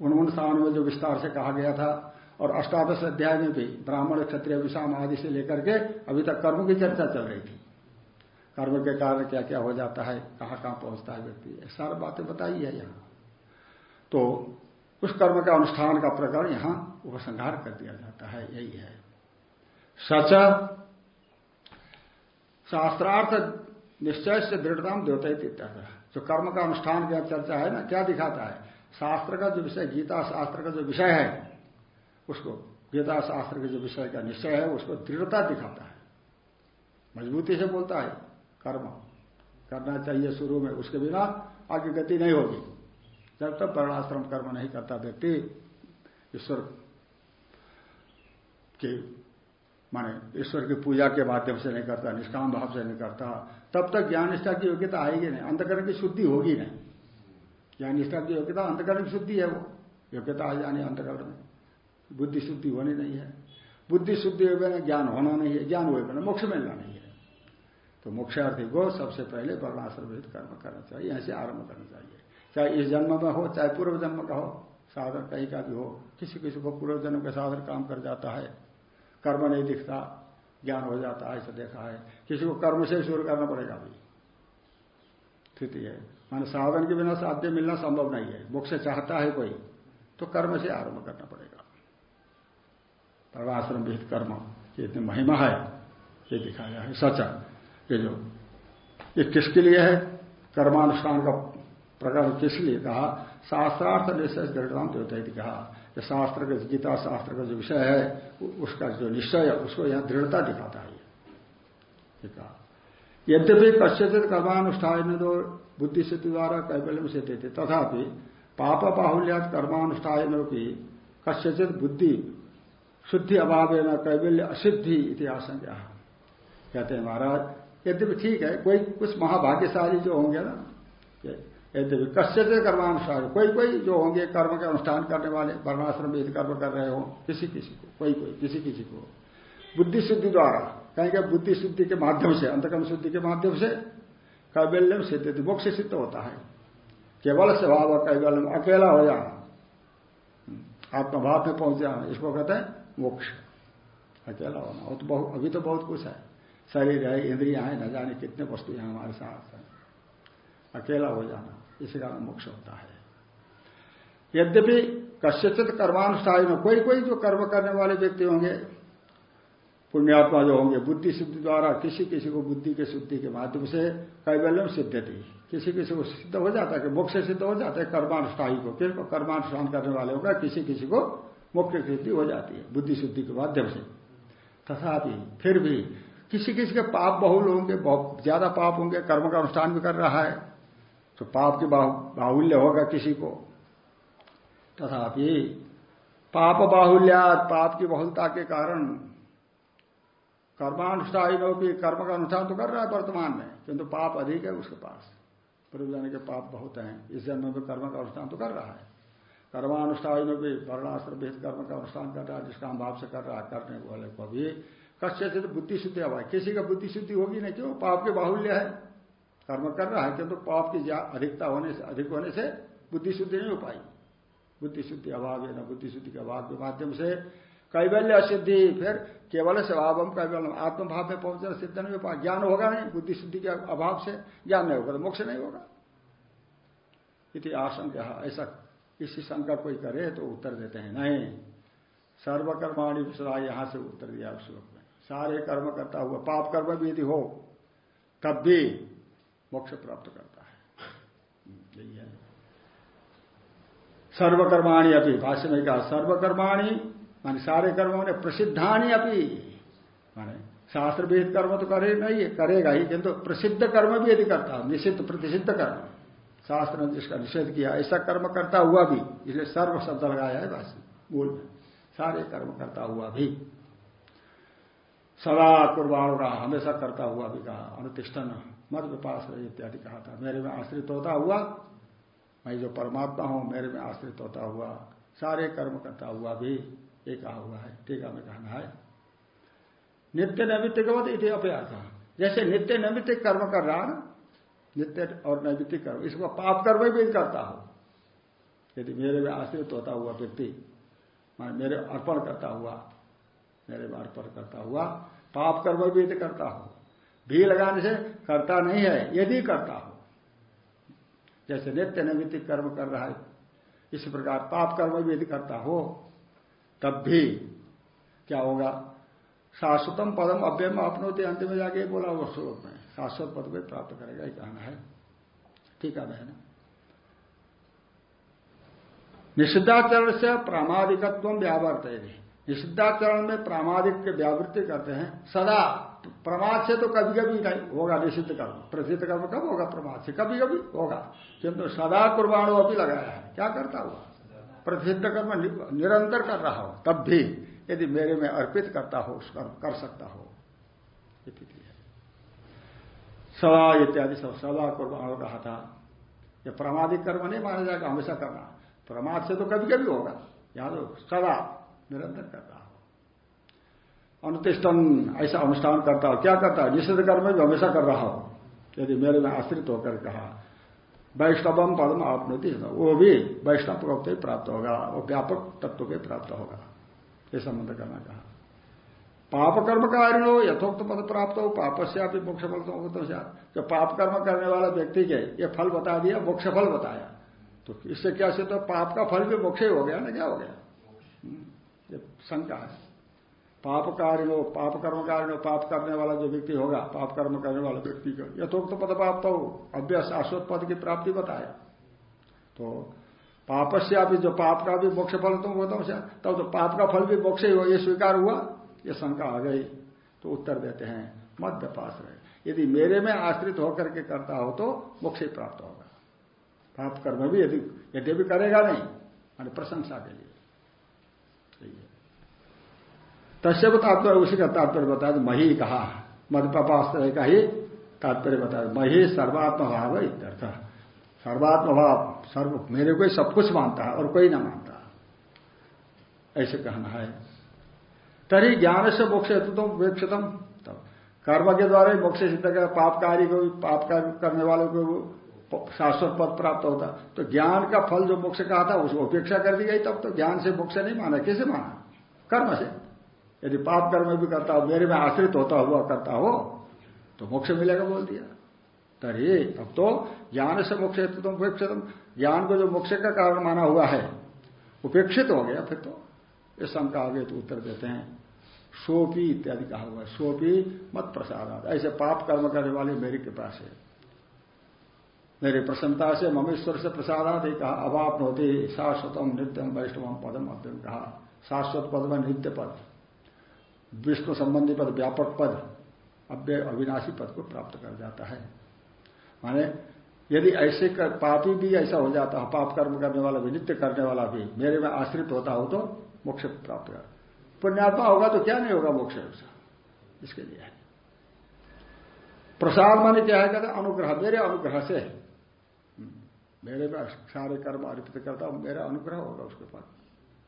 उन स्थान में जो विस्तार से कहा गया था, और अष्टादश अध्याय में भी ब्राह्मण, क्षत्रिय, विषाम आदि से लेकर के अभी तक कर्म की चर्चा चल रही थी। कर्म के कारण क्या क्या हो जाता है कहाँ कहाँ पहुँचता है व्यक्ति सारी बातें बताई है यहाँ। तो उस कर्म का अनुष्ठान का प्रकरण यहाँ उपसंहार कर दिया जाता है, यही है। सच शास्त्रार्थ निश्चय से दृढ़ता देवता ही जो कर्म का अनुष्ठान की चर्चा है ना, क्या दिखाता है? शास्त्र का जो विषय, गीता शास्त्र का जो विषय है, उसको गीता शास्त्र के जो विषय का निश्चय है, उसको दृढ़ता दिखाता है। मजबूती से बोलता है, कर्म। करना चाहिए शुरू में, उसके बिना आगे गति नहीं होगी। जब तक वर्णाश्रम कर्म नहीं करता व्यक्ति, ईश्वर के, माने ईश्वर की पूजा के माध्यम से नहीं करता, निष्काम भाव से नहीं करता तब तक ज्ञान निष्ठा की योग्यता आएगी नहीं। अंतकरण की शुद्धि होगी नहीं। ज्ञान निष्ठा की योग्यता, अंतकरण की शुद्धि है वो। योग्यता आ जानी अंतकरण। में बुद्धि शुद्धि होनी नहीं है। बुद्धि शुद्धि हुए बिना ज्ञान होना नहीं है। ज्ञान हुए बिना मोक्ष मिलना नहीं है। तो मोक्षार्थी को सबसे पहले वर्णाश्रमित कर्म करना चाहिए, ऐसे आरंभ करना चाहिए। चाहे इस जन्म में हो, चाहे पूर्व जन्म का हो, साधन कहीं का भी हो, किसी किसी को पूर्व जन्म के साधन काम कर जाता है। कर्म नहीं दिखता ज्ञान हो जाता है, ऐसा देखा है। किसी को कर्म से शुरू करना पड़ेगा अभी। स्थिति है। मान साधन के बिना साध्य मिलना संभव नहीं है। मोक्ष चाहता है कोई तो कर्म से आरंभ करना पड़ेगा। परमाश्रम विहित कर्म, ये इतनी महिमा है, ये दिखाया है सच। ये जो, ये किसके लिए है? कर्मानुष्ठान का प्रकरण किस लिए कहा? शास्त्रार्थ निश्चय दृढ़ांत होता है कहा। कि शास्त्र का, गीता शास्त्र का जो विषय है उसका जो निश्चय है, उसको यहाँ दृढ़ता दिखाता है। यद्यपि कश्यचित कर्मानुष्ठान तो बुद्धि सिद्धि द्वारा कैबल्य से देते तथापि पाप बाहुल्यात कर्मानुष्ठान की कश्यचित बुद्धि शुद्धि अभाव न कैबल्य असिद्धि इतिहास कहते हैं महाराज, यद्यपि ठीक है, कोई कुछ महाभाग्यशाली जो होंगे ना यद्यपि से कर्मानुसार कोई कोई जो होंगे कर्म के अनुष्ठान करने वाले, वर्णाश्रम विधि कर्म कर रहे हो, किसी किसी को, कोई कोई, किसी किसी को। बुद्धि शुद्धि द्वारा कहेंगे बुद्धि शुद्धि के माध्यम से, अंतकर्म शुद्धि के माध्यम से कैबल्यम सिद्ध मोक्ष सिद्ध होता है। केवल स्वभाव और कैबल्यम अकेला हो जाना। आत्मभाव में पहुँच जाना, इसको कहते हैं मोक्ष। अकेला होना तो बहुत, अभी तो बहुत कुछ है। शरीर है, इंद्रिया है, न जाने कितने वस्तु हैं हमारे साथ। अकेला हो जाना। इसी कारण मोक्ष होता है। यद्यपि कश्यचित कर्मानुष्ठान में कोई कोई जो कर्म करने वाले व्यक्ति होंगे, पुण्यात्मा जो होंगे, बुद्धि सिद्धि द्वारा किसी किसी को बुद्धि के शुद्धि के माध्यम से कैबल्यम सिद्ध थी किसी किसी को सिद्ध हो जाता है कि मोक्ष सिद्ध हो जाता है कर्मानुष्ठाई को। किस कर्मानुष्ठान करने वाले होगा, किसी किसी को मुख्य सिद्धि हो जाती है, बुद्धि शुद्धि के माध्यम से। तथापि फिर भी किसी किसी के पाप बहुल होंगे ज़्यादा पाप होंगे, कर्म का अनुष्ठान भी कर रहा है तो पाप के बाहुल्य होगा किसी को। तथापि पाप बाहुल्यात, पाप की बहुलता के कारण कर्मानुष्ठानों की, कर्म का अनुष्ठान तो कर रहा है वर्तमान में, किंतु पाप अधिक है उसके पास। पूर्व जाने के पाप बहुत हैं, इस जन्म में कर्म का अनुष्ठान तो कर रहा है। कर्मानुष्ठान भी वर्णाश्रम भेद कर्म का अनुष्ठान कर रहा है, जिसका हम भाव से कर रहा है, करने वाले को भी कश्य से तो किसी का बुद्धि शुद्धि होगी नहीं क्यों? पाप के बाहुल्य है। कर्म कर रहा है, किंतु तो पाप की अधिकता होने से अधिक होने से बुद्धि शुद्धि नहीं हो पाई। बुद्धि शुद्धि अभाव है ना बुद्धि शुद्धि के अभाव के माध्यम से कैबल्य असिद्धि, फिर केवल स्वभाव हम कैबल्य आत्मभाव में पहुँचना सिद्ध नहीं हो पाए ज्ञान होगा नहीं बुद्धि शुद्धि के अभाव से ज्ञान नहीं होगा तो मोक्ष नहीं होगा। इति आशंका। ऐसा इसी शंका कोई करे तो उत्तर देते हैं, नहीं। सर्वकर्माणी सदा यहाँ से उत्तर दिया श्लोक में। सारे कर्म करता हुआ, पाप कर्म भी यदि हो, तब भी मोक्ष प्राप्त करता है। यही है। सर्वकर्माणी अभी भाष्य में कहा सर्वकर्माणी माने सारे कर्मों ने प्रसिद्धानी अभी माने शास्त्र विहित कर्म तो करे नहीं करेगा ही किंतु प्रसिद्ध कर्म भी यदि करता निषिद्ध प्रतिषिद्ध कर्म। शास्त्र ने जिसका निषेध किया ऐसा कर्म करता हुआ भी इसलिए सर्व शब्द लगाया है बस मूल में सारे कर्म करता हुआ भी। सदा कुर्बान रहा हमेशा करता हुआ भी कहा अनुतिष्ठन। मत विपास इत्यादि कहा था। मेरे में आश्रित होता हुआ, मैं जो परमात्मा हूँ, मेरे में आश्रित होता हुआ, सारे कर्म करता हुआ भी ये कहा हुआ है। टीका में कहना है। नित्य नैमित्त गवत इति अभ्यास। जैसे नित्य नैमित्त कर्म कर रहा ना, नित्य और नैमित्तिक कर्म, इसको पाप कर्म भी करता हो। यदि मेरे में आश्रित होता हुआ व्यक्ति मैं मेरे अर्पण करता हुआ, मेरे में अर्पण करता हुआ, पाप कर्म भी करता हो। भी लगाने से करता नहीं है, यदि करता हो। जैसे नित्य नैमित्तिक कर्म कर रहा है, इस प्रकार पाप कर्म भी यदि करता हो, तब भी क्या होगा? शाश्वतम पदम अव्यम अपनोते अंत में जाके बोला वो श्लोक में, शाश्वत पद को प्राप्त करेगा, ये कहना है। ठीक है बहन? निषिद्धाचरण से प्रामादिकत्व व्यावर्त निषिद्धाचरण में प्रामादिक के व्यावृत्ति करते हैं, सदा प्रमाद से तो कभी कभी नहीं होगा, निषिद्ध कर्म। प्रसिद्ध कर्म कब होगा? प्रमाद से कभी कभी होगा। किंतु सदा कुर्बाणु अभी लगाया है। क्या करता हुआ? प्रसिद्ध कर्म निरंतर कर रहा हो, तब भी यदि मेरे में अर्पित करता हो, उस कर्म कर सकता हो। सदा इत्यादि सब, सदा कुर्बान रहा था। यह प्रमादिक कर्म नहीं माना जाएगा, हमेशा करना। प्रमाद से तो कभी कभी होगा। याद हो सदा निरंतर कर रहा हो अनुतिष्ठन ऐसा अनुष्ठान करता हो क्या करता है? निषिद्ध कर्म भी हमेशा कर रहा हो। यदि मेरे में आश्रित होकर कहा वैष्णवम पदम आपनोति वो भी वैष्णव को प्राप्त होगा वो व्यापक तत्व के प्राप्त होगा। ये संबंध करना कहा। पाप कर्म कार्य हो यथोक्त पद प्राप्त हो पाप से आप मोक्ष फल तो जो पाप कर्म करने वाला व्यक्ति के ये फल बता दिया मोक्ष फल बताया। तो इससे क्या से तो पाप का फल भी मोक्ष ही हो गया ना क्या हो गया? हम्म, ये शंका है। पाप कार्य पाप कर्म कार्य पाप करने वाला जो व्यक्ति होगा, पाप कर्म करने वाला व्यक्ति का। यथोक्त पद प्राप्त हो। अभ्यास शाश्वत पद की प्राप्ति बताया। तो पापस्या भी जो पाप का भी मोक्ष फल तुम होता तब तो पाप का फल भी मोक्ष ही हो ये स्वीकार हुआ, ये शंका आ गई। तो उत्तर देते हैं, मध्य पास रहे। यदि मेरे में आश्रित होकर के करता हो तो मोक्ष ही प्राप्त होगा। पाप कर्म भी यदि यदि भी करेगा नहीं, मान प्रशंसा के लिए। तस्व तात्पर्य उसी का तात्पर्य बताया तो मही कहा। पास का ही तात्पर्य बताया मही सर्वात्म भाव इत्यर्थ। सर्वात्म भाव सर्व, मेरे को सब कुछ मानता है और कोई ना मानता। ऐसे कहना है। तरी ज्ञान से मोक्ष हेतु तो तब कर्म के द्वारा ही मोक्ष सिद्ध कर पाप कार्य को पाप कार्य करने वालों को शाश्वत पद प्राप्त होता। तो ज्ञान का फल जो मोक्ष कहा था, उसको उपेक्षा कर दी गई तब तो ज्ञान से मोक्ष नहीं माना। कैसे माना? कर्म से। यदि पाप कर्म भी करता हो, मेरे में आश्रित होता हुआ करता हो तो मोक्ष मिलेगा बोल दिया। तरी तब तो ज्ञान से मोक्ष तुम उपेक्षित ज्ञान को जो मोक्ष का कारण माना हुआ है, उपेक्षित हो गया फिर तो। इस शंका आगे तो उत्तर देते हैं। सोपी इत्यादि कहा हुआ है। सोपी मत प्रसाद ऐसे पाप कर्म करने वाले मेरी कृपा से मेरी प्रसन्नता से ममेश्वर से प्रसादात ही कहा अभाव होते शाश्वतम नित्यम वैष्णवम पदम अद्यम कहा। शाश्वत पद में नित्य पद। विष्णु संबंधी पद व्यापक पद अव्यय अविनाशी पद को प्राप्त कर जाता है। माने यदि ऐसे कर, पापी भी ऐसा हो जाता है पाप कर्म करने वाला भी नित्य करने वाला भी मेरे में आश्रित होता हो तो मोक्ष प्राप्त कर। पुण्यात्मा होगा तो क्या नहीं होगा मोक्ष? इसके लिए है। प्रसाद माने क्या है? कहते अनुग्रह मेरे अनुग्रह से। मेरे में सारे कर्म अर्पित करता हूँ मेरा अनुग्रह होगा उसके पास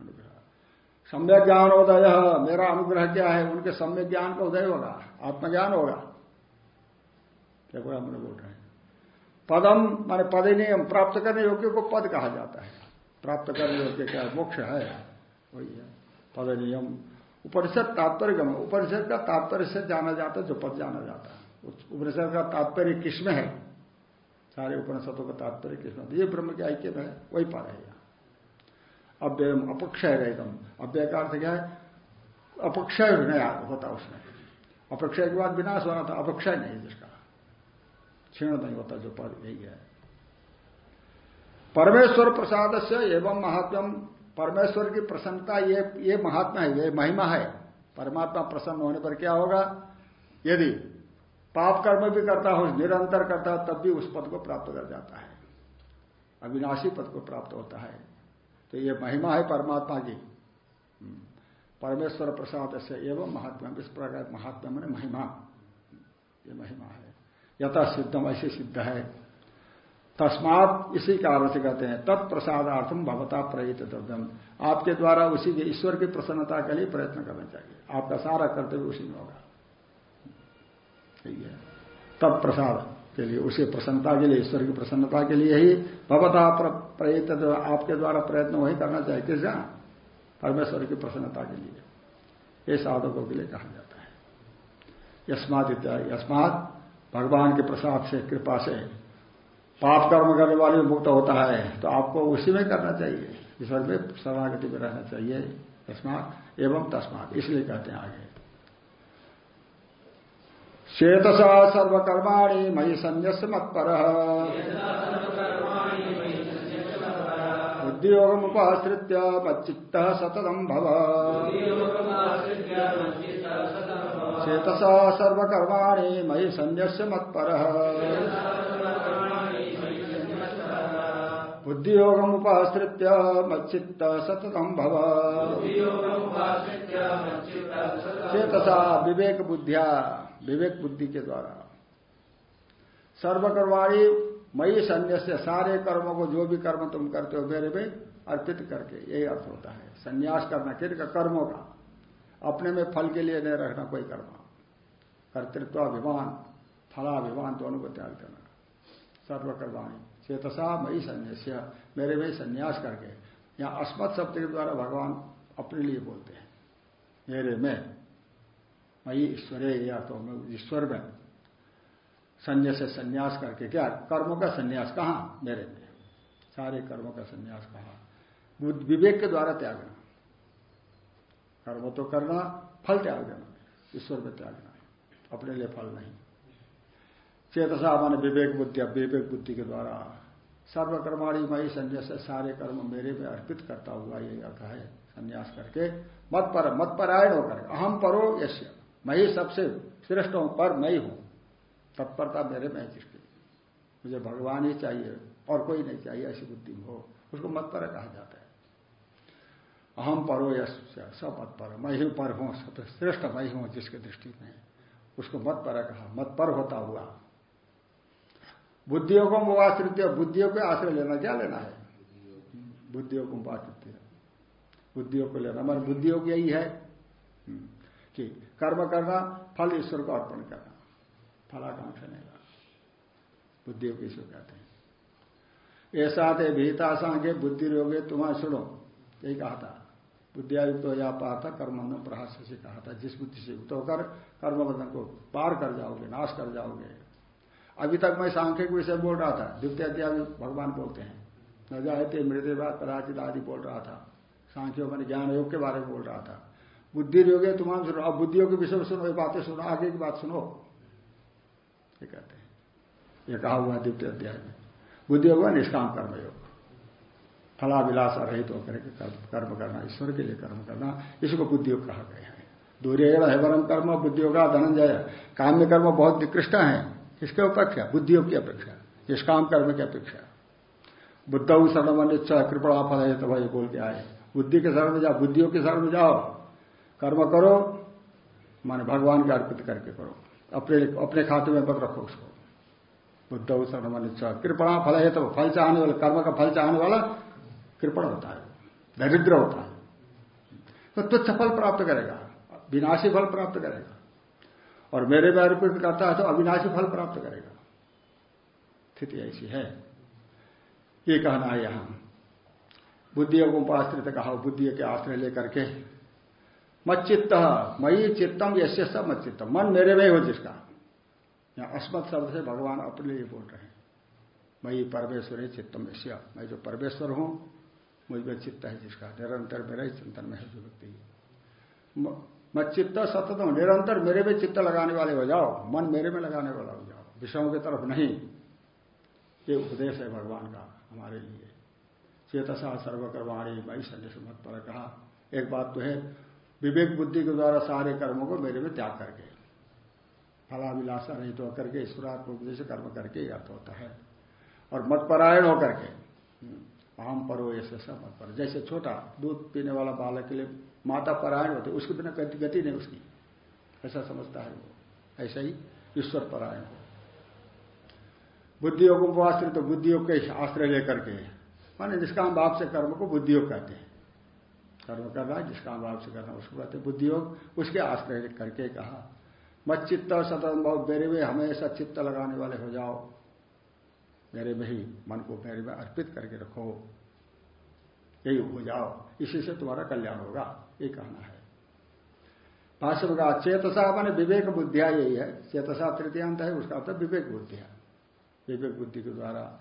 अनुग्रह। सम्यक ज्ञान उदय मेरा अनुग्रह क्या है? उनके सम्यक ज्ञान का उदय होगा आत्मज्ञान होगा क्या कोई हमने बोल रहे हैं? पदम, माने पद नियम, प्राप्त करने योग्य को पद कहा जाता है। प्राप्त करने योग्य क्या मोक्ष है। वही है। पद नियम। उपनिषद तात्पर्य गम उपनिषद का तात्पर्य से जाना जाता है, जो पद जाना जाता है। उपनिषद का तात्पर्य किसमें है? सारे उपनिषदों का तात्पर्य किसमें ये ब्रह्म के ऐक्य है, वही पद है। अव्यय अपक्षय रहेगम अव्यय का अर्थ क्या है? अपक्षय नहीं होता उसमें। अपक्षय के बाद विनाश होना था, अपक्षय नहीं जिसका। क्षीण नहीं होता, जो पद यही है। परमेश्वर प्रसाद से एवं महात्म परमेश्वर की प्रसन्नता ये ये महात्मा है, ये महिमा है। परमात्मा प्रसन्न होने पर क्या होगा? यदि पाप कर्म भी करता हो, निरंतर करता तब भी उस पद को प्राप्त कर जाता है। अविनाशी पद को प्राप्त होता है। तो ये महिमा है परमात्मा की। हम्म। परमेश्वर प्रसाद से एवं महात्मा, इस प्रकार महात्मा मैंने महिमा। ये महिमा है। यथा सिद्धम, ऐसे सिद्ध है। तस्मात इसी कारण से कहते हैं तत्प्रसादार्थम भवता प्रहित द्रव्यम आपके द्वारा उसी के ईश्वर की प्रसन्नता के लिए प्रयत्न करना चाहिए। आपका सारा कर्तव्य उसी में होगा। ठीक है। तत्प्रसाद के लिए, उसी प्रसन्नता के लिए, ईश्वर की प्रसन्नता के लिए ही भवता प्रहित आपके द्वारा प्रयत्न वही करना चाहिए। जहाँ परमेश्वर की प्रसन्नता के लिए। ये साधकों के लिए कहा जाता है। यस्मात इत्यादि यस्मात भगवान के प्रसाद से, कृपा से पाप कर्म करने वाले मुक्त होता है तो आपको उसी में करना चाहिए। ईश्वर में शरणागति में रहना चाहिए। तस्मात एवं तस्मात, इसलिए कहते हैं आगे। श्वेतसा सर्वकर्माणी मई संन्यास मत बुद्धियोग उपाश्रित मच्चित्त सततम भव। चेतसा सर्वकर्माणी मई संन्यास मत पर बुद्धियोगम उपाश्रित मच्चित्त सततम भव। चेतसा विवेक बुद्धिया विवेक बुद्धि के द्वारा। सर्वकर्माणी मई संन्यास सारे कर्मों को जो भी कर्म तुम करते हो मेरे में अर्पित करके, यही अर्थ होता है। संन्यास करना, किन का कर्मों का अपने में फल के लिए नहीं रखना कोई कर्म। कर्तृत्वाभिमान फलाभिमान, दोनों को त्याग देना। सर्वकर्माणी। चेतसा मई संन्यास्य। मेरे में संन्यास करके, यहाँ अस्मत शब्द के द्वारा भगवान अपने लिए बोलते हैं। मेरे में मई ईश्वरे या तो ईश्वर में। संन्यास से संन्यास करके क्या? कर्मों का संन्यास कहा? मेरे में सारे कर्मों का संन्यास कहा? विवेक के द्वारा त्यागना कर्म तो करना, फल त्याग देना। ईश्वर में त्यागना अपने लिए फल नहीं। चेतसा मान विवेक बुद्धि विवेक बुद्धि के द्वारा सर्वकर्माणी मई संन्यास से सारे कर्म मेरे में अर्पित करता हुआ ये अर्थ है। संन्यास करके मत पर मत परायण होकर अहम परो यश मैं सबसे श्रेष्ठ हूँ, पर मैं हूँ। तत्परता मेरे में जिसकी मुझे भगवान ही चाहिए और कोई नहीं चाहिए ऐसी बुद्धि हो। उसको मत पर कहा जाता है। अहम परो यश सब मत पर। मैं ही पर हूँ श्रेष्ठ मैं हूँ जिसके दृष्टि में। उसको मत पर कहा। मत पर होता हुआ। बुद्धियों को मुआश्रित बुद्धियों को आश्रय लेना क्या लेना है? बुद्धियों को मुआश्रित बुद्धियों को लेना। मन बुद्धियों की यही है। हम्म, कि कर्म करना फल ईश्वर को अर्पण करना। फलाकांक्षा नहीं। बुद्धियों को ईश्वर कहते हैं। ऐसा थे भीता सांगे बुद्धि रोगे तुम्हारा सुनो। यही कहा था। बुद्धियायुक्त हो जा पाता कर्मबंधन, प्रहास से कहा था। जिस बुद्धि से युक्त होकर कर्मबंधन को पार कर जाओगे, नाश कर जाओगे। अभी तक मैं सांख्य विषय बोल रहा था। द्वितीय अध्याय भगवान बोलते हैं। न जाए मृदे बात कदाचित आदि बोल रहा था। सांख्यों मैंने ज्ञान योग के बारे में बोल रहा था। बुद्धि योग है तुम्हारा सुनो। अब बुद्धियों के विषय सुनो, ये बातें सुनो, आगे की बात सुनो। ये कहते हैं। ये कहा हुआ द्वितीय अध्याय में। बुद्धि योग निष्काम कर्म योग। फलाभिलाष रहित होकर के कर्म करना, ईश्वर के लिए कर्म करना इसको बुद्धि योग कहा गया है। दूरे है वरम कर्म, बुद्धि योगा धनंजय। काम्य कर्म बहुत निकृष्ट है। इसके अपेक्षा बुद्धियों की अपेक्षा। निष्काम कर्म की अपेक्षा। बुद्ध शरण कृपड़ा फल है तो भाई बोल के आए। बुद्धि के शरण में जाओ बुद्धियों के शरण में जाओ। कर्म करो, माने भगवान के अर्पित करके करो। अपने अपने खाते में मत रखो उसको। बुद्ध मन कृपणा फल है तो फल चाहने वाला, कर्म का फल चाहने वाला कृपण होता है, दरिद्र होता है। तो तुच्छ फल प्राप्त करेगा, विनाशी फल प्राप्त करेगा। और मेरे में करता है तो अविनाशी फल प्राप्त करेगा। स्थिति ऐसी है। ये कहना है यहाँ। बुद्धियों को उपाश्रित कहा बुद्धि के आश्रय लेकर के मच्चित्त मई चित्तम यश्य सब मच्चित्त। मन मेरे में हो जिसका। अस्मत शब्द से भगवान अपने लिए बोल रहे हैं। मई परमेश्वर चित्तम यश्य मैं जो परमेश्वर हूँ, मुझमें चित्त है जिसका। निरंतर मेरा ही चिंतन में है जो व्यक्ति। मच्चित्त सतत निरंतर मेरे में चित्त लगाने वाले हो जाओ। मन मेरे में लगाने वाला हो जाओ। विषयों की तरफ़ नहीं। ये उपदेश है भगवान का हमारे लिए। चेतसा सर्वकर्माणी मई संदेश मत पर कहा एक बात तो है विवेक बुद्धि के द्वारा सारे कर्मों को मेरे में त्याग करके, फलाभिलाषा नहीं तो करके ईश्वरात्मक बुद्धि से कर्म करके अर्थ होता है। और मतपरायण होकर के आम परो ऐसे सब मत पर जैसे छोटा दूध पीने वाला बालक के लिए माता परायण होते उसके बिना गति नहीं उसकी। ऐसा समझता है वो। ऐसा ही ईश्वर परायण हो। बुद्धियोग उपवाश्रित तो बुद्धियोग के आश्रय लेकर के, माने निष्काम भाव से कर्म को बुद्धियोग कहते हैं। कर्म करना जिसकाम भाव से करना उसको कहते हैं बुद्धियोग। उसके आश्रय करके कहा, मत चित्त सतन भाव मेरे में हमेशा चित्त लगाने वाले हो जाओ। मेरे में ही मन को मेरे में अर्पित करके रखो। यही हो जाओ। इसी से तुम्हारा कल्याण होगा, ये कहना है। भाष्य में कहा, चेतसा मैंने विवेक बुद्धिया यही है। चेतसा तृतीयांत है, उसका अर्थ विवेक बुद्धिया। विवेक बुद्धि के द्वारा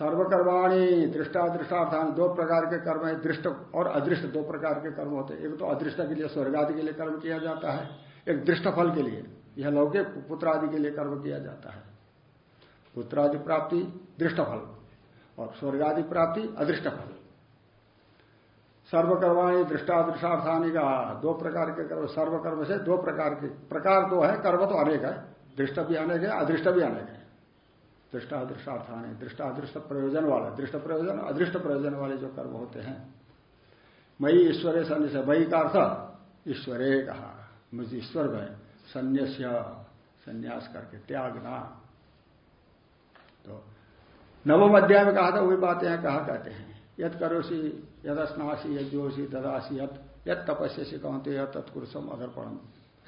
सर्वकर्माणी दृष्टादृष्टार्थान दो प्रकार के कर्म है, दृष्ट और अदृष्ट दो प्रकार के कर्म होते हैं। एक तो अदृष्ट के लिए स्वर्ग आदि के लिए कर्म किया जाता है, एक दृष्ट फल के लिए, यह लौकिक पुत्र आदि के लिए कर्म किया जाता है। पुत्रादि प्राप्ति, दृष्ट फल, और स्वर्ग आदि प्राप्ति, अदृष्ट फल। सर्वकर्माणी दृष्टादृष्टार्थानी का दो प्रकार के कर्म, सर्वकर्म से दो प्रकार के, प्रकार दो है, कर्म तो अनेक है, दृष्ट भी अनेक है, अदृष्ट भी अनेक है। दृष्टादृष्टार्थानी दृष्टादृष्ट प्रयोजन वाला, दृष्ट प्रयोजन, अदृष्ट प्रयोजन वाले जो कर्म होते हैं। मई ईश्वरे सन्यास मई का अर्थ ईश्वरे कहा, मुझे ईश्वर में संन्यास्य संन्यास करके त्यागना। तो नवम अध्याय में कहा था, वही बातें हैं, कहा कहते हैं। यद करोसी यद स्नासी यद जोशी ददासी यद यद तपस्या से कहते यद तत्कुरुषम अदर्पणम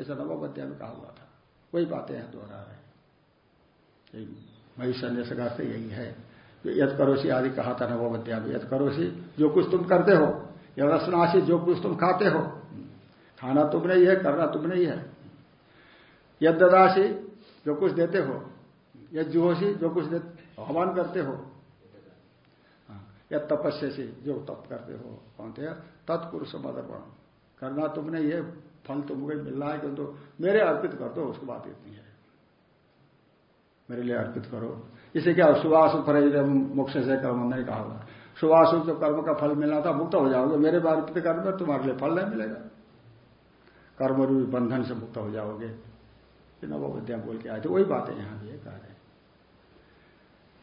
ऐसा नवम अध्याय में कहा हुआ था। वही बातें हैं दोहरा रहे। मई संन्यास का अर्थ यही है। यद करोशी आदि कहा था नवोमध्या में यद करोशी जो कुछ तुम करते हो यद स्नाशी जो कुछ तुम खाते हो खाना तुम नहीं है करना तुम नहीं है। यद ददासी जो कुछ देते हो यद जुहोशी जो कुछ हवन करते हो हाँ, या तपस्या से जो तप करते हो कौनते तत्पुरुष मदर्पण करना तुमने ये फल तुमको मिल रहा है किंतु मेरे अर्पित कर दो उसकी बात इतनी है। मेरे लिए अर्पित करो। इसे क्या सुभाषु फल मोक्ष से कर्म नहीं कहा हुआ। सुभाषु जो कर्म का फल मिलना था, मुक्त हो जाओगे। मेरे अर्पित कर्म में तुम्हारे लिए फल नहीं मिलेगा। कर्म रूपी बंधन से मुक्त हो जाओगे। नवो विद्या बोल के आए थे। वही बातें यहाँ भी कह रहे हैं।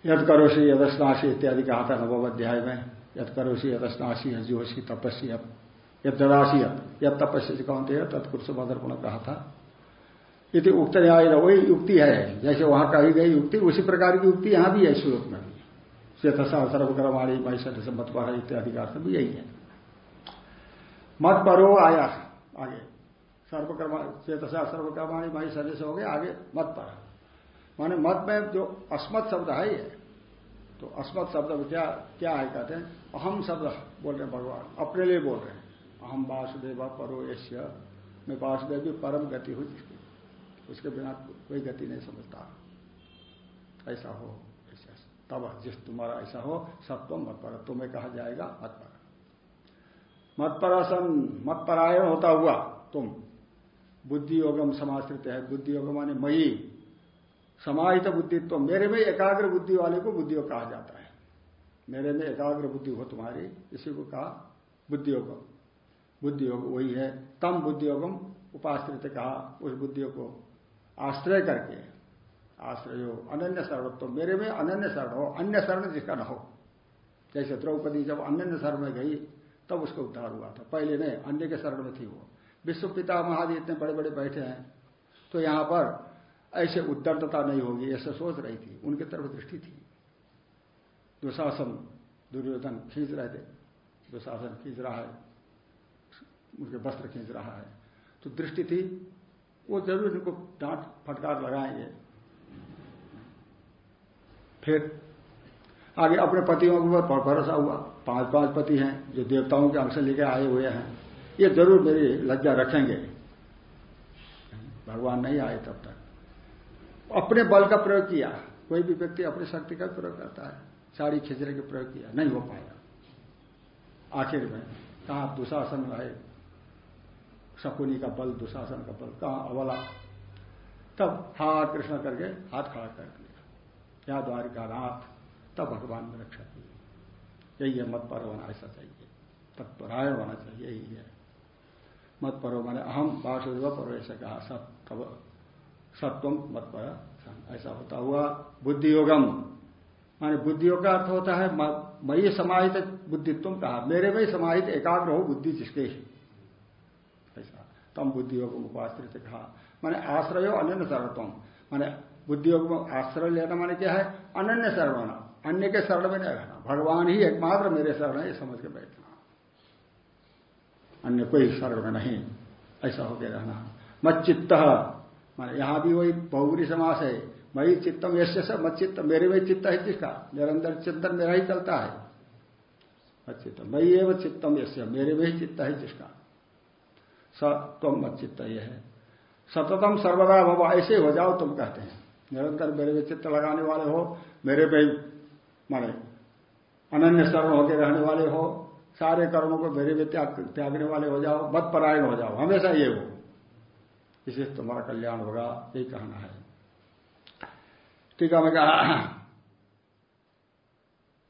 यद करोशी यदस्नाशी इत्यादि कहा था नवोध्याय में। यद करोशी यदस्नाशी यजोशी तपस्वी यद ददासी यद तपस्या कौन थे तत्पुरुष मदर्पण कहा था। यदि उक्त न्याय वही युक्ति है। जैसे वहाँ कही गई युक्ति, उसी प्रकार की युक्ति यहाँ भी है श्लोक में। भी श्वेतसा, सर्वकर्माणी मैसठ से मत पर इत्यादि का भी यही है। मत परो आया। आगे। सर्वकर्मा चेतसा सर्वकर्माणी शरीर से हो गए आगे मत पर माने मत में जो अस्मत शब्द है ये तो अस्मत शब्द क्या क्या है कहते हैं? अहम शब्द बोल रहे हैं भगवान। अपने लिए बोल रहे हैं। अहम वासुदेव परो एश्य मैं वासुदेव की परम गति हुई उसके बिना कोई गति नहीं समझता। ऐसा हो, ऐसा तब जिस तुम्हारा ऐसा हो सत्व मत पर। तुम्हें कहा जाएगा, मत पर। मत परासन मत परायण होता हुआ तुम। बुद्धि योगम समाश्रित है। बुद्धि योग माने मई समाहित बुद्धित्व। मेरे में एकाग्र बुद्धि वाले को बुद्धि योग कहा जाता है। मेरे में एकाग्र बुद्धि हो तुम्हारी, इसी को कहा बुद्धि योग। बुद्धि योग वही है। तम बुद्धि योगम उपाश्रित कहा। उस बुद्धियों को आश्रय करके, आश्रय हो अनन्य तो मेरे में अनन्य शरण हो, अन्य शरण जिसका न हो। जैसे द्रौपदी जब अन्य शरण में गई, तब उसका उद्धार हुआ था। पहले नहीं, अन्य के शरण में थी वो। विश्व पिता महादि इतने बड़े बड़े बैठे हैं तो यहाँ पर ऐसे उद्दंडता नहीं होगी, ऐसे सोच रही थी। उनकी तरफ़ दृष्टि थी। दुशासन, दुर्योधन खींच रहे थे। दुशासन खींच रहा है उनके वस्त्र खींच रहा है। तो दृष्टि थी वो ज़रूर इनको डांट फटकार लगाएँगे। फिर आगे अपने पतियों के ऊपर भरोसा हुआ। पाँच पाँच पति हैं जो देवताओं के अंश लेकर आए हुए हैं। ये ज़रूर मेरी लज्जा रखेंगे। भगवान नहीं आए तब तक। अपने बल का प्रयोग किया। कोई भी व्यक्ति अपनी शक्ति का प्रयोग करता है। साड़ी खिंचने का प्रयोग किया। नहीं हो पाया आखिर में कहा दुशासन रहे शकुनी का बल, दुशासन का बल, कहा अवला। तब हाथ कृष्ण करके हाथ खड़ा कर दिया। या द्वारिका नाथ, तब भगवान ने रक्षा की। यही है मत पर होना ऐसा चाहिए तत्परायण होना चाहिए, यही है। मत परो मैंने अहम वासुदेव परो ऐसा कहा सत्व सत्वम मत पर ऐसा होता हुआ बुद्धि योगम माने बुद्धि योग का अर्थ होता है मई समाहित बुद्धित्व कहा। मेरे में समाहित एकाग्र हो बुद्धि जिसके ऐसा तम बुद्धि योग उपाश्रित कहा मैंने आश्रय अन्य सर्वत्म। माने बुद्धि योग में आश्रय लेना माने क्या है? अनन्य शरण अन्य के शरण में नहीं रहना। भगवान ही एकमात्र मेरे शरण है, ये समझ के बैठना। अन्य कोई शरण में नहीं। ऐसा होकर रहना। मत चित्त। माने यहाँ भी वही बहुरी समास है। मई चित्तम यश से, मत चित्त मेरे में चित्त है जिसका निरंतर चिंतन मेरा ही चलता है। मत मई एवं चित्तम यश मेरे में ही चित्त है जिसका सत्वम मत चित्त यह है। सततम सर्वदा भव, ऐसे हो जाओ, तुम कहते हैं। निरंतर मेरे में चित्त लगाने वाले हो, मेरे पे माने अनन्य शरण होकर रहने वाले हो, सारे कर्मों को मेरे में त्याग, त्यागने वाले हो जाओ मत परायण हो जाओ, हमेशा ये हो। इसे तुम्हारा कल्याण होगा, यही कहना है। टीका मैं कहा,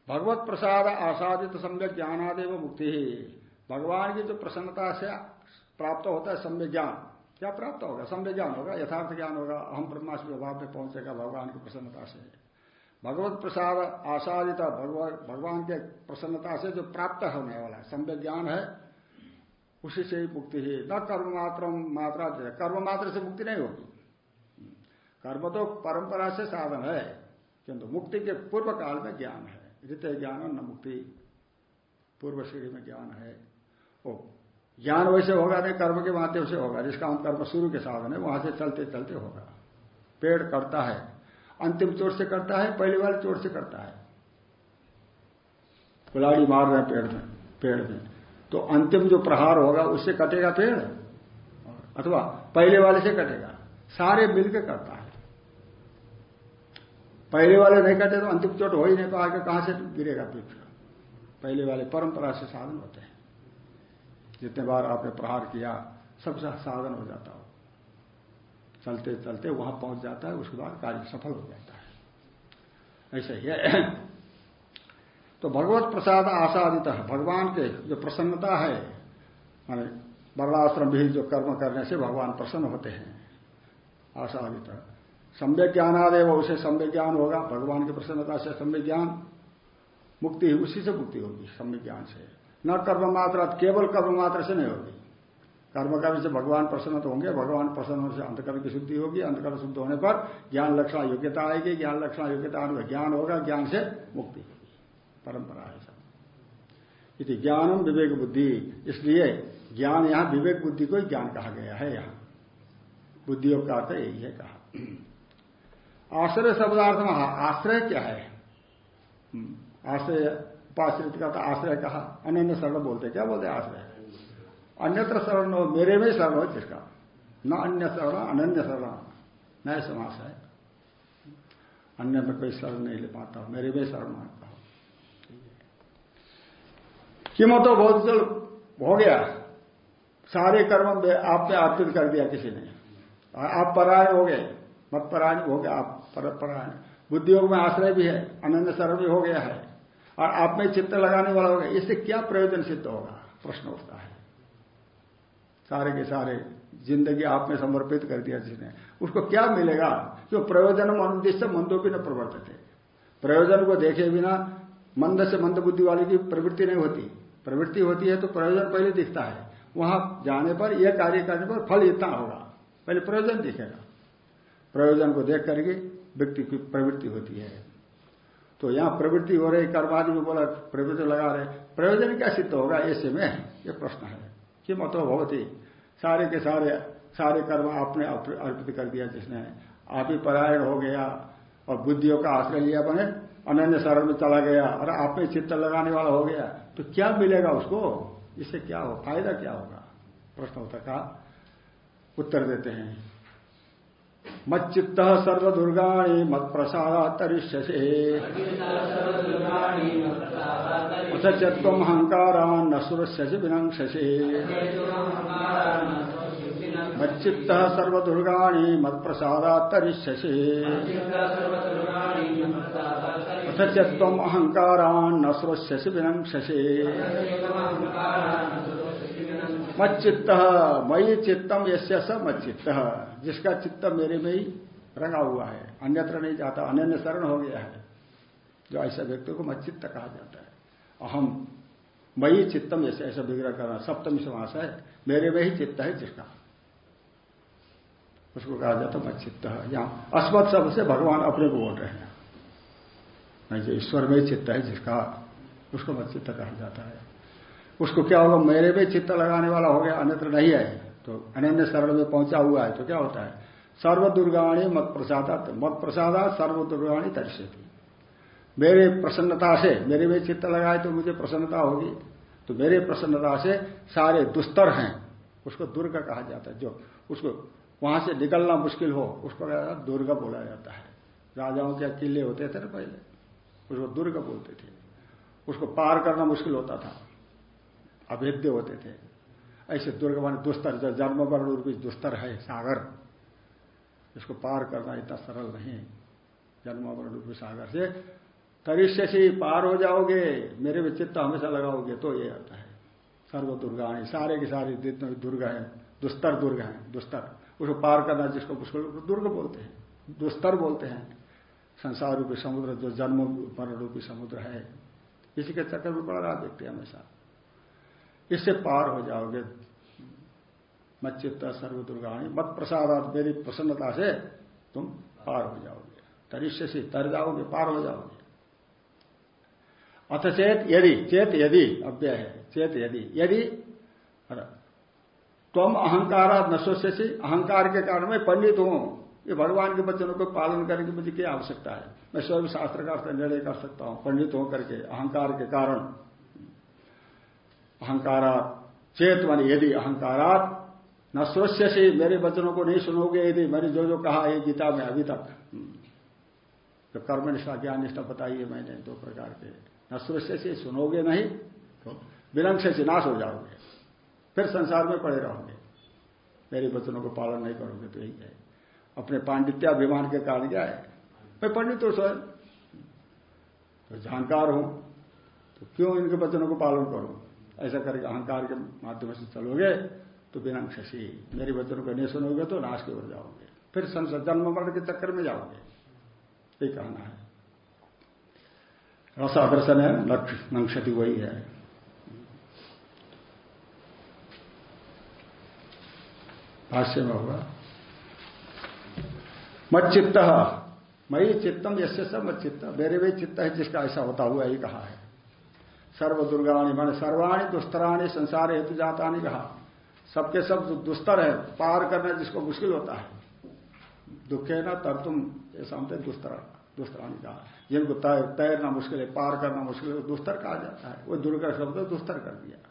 भगवत प्रसाद आसादित सम्यक ज्ञानादेव मुक्ति ही। भगवान की जो प्रसन्नता से प्राप्त होता है सम्य ज्ञान। क्या प्राप्त होगा? सम्य ज्ञान होगा, यथार्थ ज्ञान होगा, अहम ब्रह्मास्म भाव में पहुंचेगा, भगवान की प्रसन्नता से। भगवत प्रसाद आसादिता भगवान के प्रसन्नता से जो प्राप्त होने वाला है सम्य ज्ञान है, उसी से ही मुक्ति ही। न कर्म मात्र मात्रा कर्म मात्र से मुक्ति नहीं होगी। कर्म तो परंपरा से साधन है, किंतु मुक्ति के पूर्व काल में ज्ञान है। ऋत ज्ञान न मुक्ति। पूर्व श्रेणी में ज्ञान है। ओ ज्ञान वैसे होगा नहीं, कर्म के माध्यम से होगा, जिसका हम कर्म शुरू के साधन है, वहाँ से चलते चलते होगा। पेड़ करता है, अंतिम चोट से करता है, पहली वाली चोट से करता है। कुलाड़ी मार रहे पेड़ में पेड़ में। तो अंतिम जो प्रहार होगा, उससे कटेगा पेड़? अथवा पहले वाले से कटेगा? सारे मिलकर करता है। पहले वाले नहीं कटे तो अंतिम चोट हो ही नहीं पाएगा कहाँ से गिरेगा वृक्ष पहले वाले परंपरा से साधन होते हैं। जितने बार आपने प्रहार किया, सब साधन हो जाता हो। चलते चलते वहाँ पहुँच जाता है, उसके बाद कार्य सफल हो जाता है। ऐसा ही है। तो भगवत प्रसाद आसादित भगवान के जो प्रसन्नता है, माने वर्णाश्रम भी जो कर्म करने से भगवान प्रसन्न होते हैं, आसादित सम्य ज्ञानादेव उसे सम्य ज्ञान होगा। भगवान की प्रसन्नता से सम्य ज्ञान, मुक्ति उसी से मुक्ति होगी सम्य ज्ञान से। न कर्म मात्र केवल कर्म मात्र से नहीं होगी। कर्म कर्म से भगवान प्रसन्न तो होंगे भगवान प्रसन्न होने से अंतकर्म की शुद्धि होगी अंतकर्म शुद्ध होने पर ज्ञान लक्षण योग्यता आएगी ज्ञान लक्षण योग्यता आने पर ज्ञान होगा ज्ञान से मुक्ति होगी। परंपरा है सब। यदि ज्ञानम विवेक बुद्धि। इसलिए ज्ञान यहाँ विवेक बुद्धि को ही ज्ञान कहा गया है यहाँ। बुद्धियों का अर्थ यही है कहा। आश्रय शब्दार्थ आश्रय क्या है? हम्म, आश्रय उपाश्रित का आश्रय कहा? अन्य शरण बोलते क्या बोलते आश्रय। अन्यत्र शरण हो, मेरे में शरण हो जिसका न अन्य शरण, अनन्य शरण। नया समास है। अन्य में कोई शरण नहीं ले पाता। मेरे में शरण मानता हूँ। किमो बहुत चल हो गया। सारे कर्म आप पे अर्पित कर दिया किसी ने। आप परायण हो गए। मत परायण हो गया आप। पर बुद्धियोग में आश्रय भी है। अनन्य शरण भी हो गया है। और आप में चित्त लगाने वाला होगा। इससे क्या प्रयोजन सिद्ध होगा? प्रश्न उठता है। सारे के सारे ज़िंदगी आप में समर्पित कर दिया जिसने। उसको क्या मिलेगा? जो प्रयोजन अनुद्देश्य मंदों भी न प्रवर्तित है। प्रयोजन को देखे बिना मंद से मंद बुद्धि वाले की प्रवृत्ति नहीं होती। प्रवृत्ति होती है तो प्रयोजन पहले दिखता है। वहाँ जाने पर, यह कार्य करने पर फल इतना होगा। पहले प्रयोजन दिखेगा। प्रयोजन को देख करके व्यक्ति की प्रवृत्ति होती है। तो यहाँ प्रवृत्ति हो रही कर्मादि में बोला, प्रवृत्ति लगा रहे। प्रयोजन क्या सिद्ध होगा? ऐसे में ये प्रश्न है। कि मतो भवती? सारे के सारे सारे कर्म आपने अर्पित कर दिया जिसने। आप ही परायण हो गया और बुद्धियों का आश्रय लिया बने, अनन्य शरण में चला गया और आप में चित्त लगाने वाला हो गया। तो क्या मिलेगा उसको? इससे क्या हो, फ़ायदा क्या होगा? प्रश्न होता का उत्तर देते हैं। मच्चित्त सर्वदुर्गाणी मत प्रसाद तरिष्यसे अथचत्वम अहंकारान न सुरस्यसि विनंक्षसे मच्चित्त सर्वदुर्गाणी मत प्रसाद तरिष्यसे अथचत्वम अहंकारान न सुरस्यसि विनंक्षसे मच्चित्त मई चित्तम यश्य स मच्चित्त, जिसका चित्त मेरे में ही रंगा हुआ है, अन्यत्र नहीं जाता अन्य शरण हो गया है। जो ऐसा व्यक्ति को मच्चित्त कहा जाता है। अहम मई चित्तम ऐसे ऐसा विग्रह करना सप्तमी समास है, मेरे में ही चित्त है जिसका। उसको कहा जाता मच्चित्त। यहाँ अस्मत शब्द से भगवान अपने को बोल रहे हैं। नहीं जो ईश्वर में ही चित्त है जिसका, उसको मच्चित्त कहा जाता है। उसको क्या होगा? मेरे में चित्त लगाने वाला हो गया, अन्यत्र नहीं है। तो अन्य शरण में पहुँचा हुआ है तो क्या होता है? सर्व दुर्गाणी मत प्रसादा मत प्रसादा सर्व दुर्गाणी थी मेरे प्रसन्नता से, मेरे में चित्त लगाए तो मुझे प्रसन्नता होगी। तो मेरे प्रसन्नता से सारे दुस्तर हैं, उसको दुर्ग कहा जाता है। जो उसको वहाँ से निकलना मुश्किल हो उसको दुर्ग बोला जाता है। राजाओं के किले होते थे ना पहले, उसको दुर्ग बोलते थे। उसको पार करना मुश्किल होता था। अभेद्य होते थे। ऐसे दुर्ग मान दुस्तर, जो जन्म वर्ण रूपी दुस्तर है, सागर। इसको पार करना इतना सरल नहीं। जन्म वर्ण रूपी सागर से तरिष्य से पार हो जाओगे। मेरे में चित्त हमेशा लगाओगे तो ये आता है। सर्व दुर्गाणी, सारे के सारे जितने दुर्ग है, दुस्तर दुर्ग है, दुस्तर। उसको पार करना जिसको, उसको दुर्ग बोलते हैं, दुस्तर बोलते हैं। संसार रूपी समुद्र, जो जन्म वर्ण रूपी समुद्र है, इसी के चक्कर में पड़ रहा व्यक्ति हमेशा। इससे पार हो जाओगे। मत चित्त सर्व दुर्गाणी। मत प्रसाद मेरी प्रसन्नता से तुम पार हो जाओगे। तरिष्य से तर जाओगे, पार हो जाओगे। अथ चेत यदि चेत यदि अव्यय है? चेत यदि यदि तुम अहंकार नशोष्य से अहंकार के कारण मैं पंडित हूँ। ये भगवान के वचनों को पालन करने की मुझे क्या आवश्यकता है? मैं स्वयं शास्त्र का, निर्णय कर सकता हूँ, पंडित होकर के, अहंकार के कारण। अहंकारात चेत मान यदि अहंकारात न सोच्य से मेरे वचनों को नहीं सुनोगे यदि मैंने जो जो कहा है गीता में अभी तक। तो कर्म निष्ठा ज्ञान निष्ठा बताइए मैंने दो प्रकार के। न सोच्य से सुनोगे नहीं तो? विलंब से नाश हो जाओगे। फिर संसार में पड़े रहोगे। मेरे वचनों को पालन नहीं करोगे तो यही है। अपने पांडित्याभिमान के कारण क्या है? मैं पंडित हूँ स्वयं तो जानकार हूँ। तो क्यों इनके वचनों को पालन करूँ? ऐसा करके अहंकार के माध्यम से चलोगे तो बिना शशि। मेरे वचनों को नहीं सुनोगे तो नाश की ओर जाओगे। फिर संसद जन्म, मरण के चक्कर में जाओगे। ये कहना है। रस आकर्षण है नंक्षति वही है। भाष्य में होगा। मत चित्त। मई चित्तम यसे सब मत चित्त। मेरे वे चित्त है जिसका ऐसा होता हुआ ही कहा है। सर्व दुर्गाणी मान सर्वाणी दुस्तराणी, संसार हेतु जाता नहीं कहा। सबके सब दुस्तर है, पार करना जिसको मुश्किल होता है। दुखे ना तर तुम ऐसा हमसे दुस्तर, दुस्तराणी कहा। जिनको तैरना मुश्किल है, पार करना मुश्किल है दुस्तर कहा जाता है। वो दुर्गा शब्द दुस्तर कर दिया।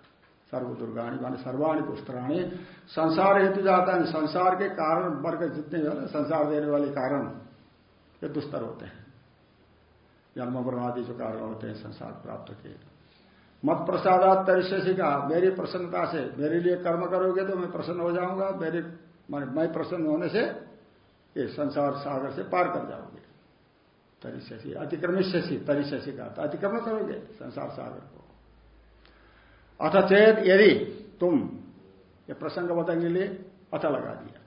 सर्व दुर्गाणी मान सर्वाणी दुस्तराणी, संसार हेतु जाता है। संसार के कारण वर्ग जितने हैं, संसार देने वाले कारण, ये दुस्तर होते हैं। जन्म आदि जो कारण होते हैं, संसार प्राप्त के। मत प्रसादात से कहा, मेरी प्रसन्नता से, मेरे लिए कर्म करोगे तो मैं प्रसन्न हो जाऊँगा, मेरे मैं प्रसन्न होने से ये संसार सागर से पार कर जाओगे। तरीसे से अतिक्रमित से कहा अतिक्रमण करोगे संसार सागर को। अथ चेत यदि तुम, ये प्रसंग बताने लिए अथ लगा दिया।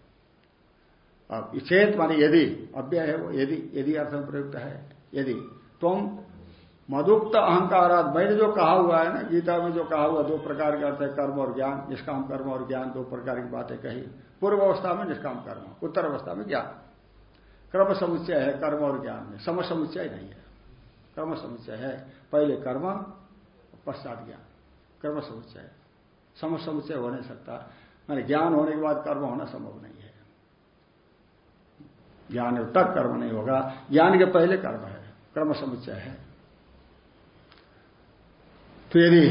अब चेत मानी यदि, अव्यय है वो, यदि यदि अर्थ प्रयुक्त है, यदि तुम मधुक्त अहंकारात मैंने जो कहा हुआ है ना, गीता में जो कहा हुआ दो प्रकार के अर्थ है कर्म और ज्ञान, निष्काम कर्म और ज्ञान, दो प्रकार की बातें कही। पूर्व अवस्था में निष्काम कर्म, उत्तर अवस्था में ज्ञान। क्रम समुच्चय है, कर्म और ज्ञान में। सम समुच्चय नहीं है। क्रम समुच्चय है। पहले कर्म, पश्चात ज्ञान। कर्म समुच्चय। सम समुच्चय हो नहीं सकता। मैंने ज्ञान होने के बाद कर्म होना संभव नहीं है। ज्ञान तक कर्म नहीं होगा। ज्ञान के पहले कर्म है। क्रम समुच्चय है। तो यदि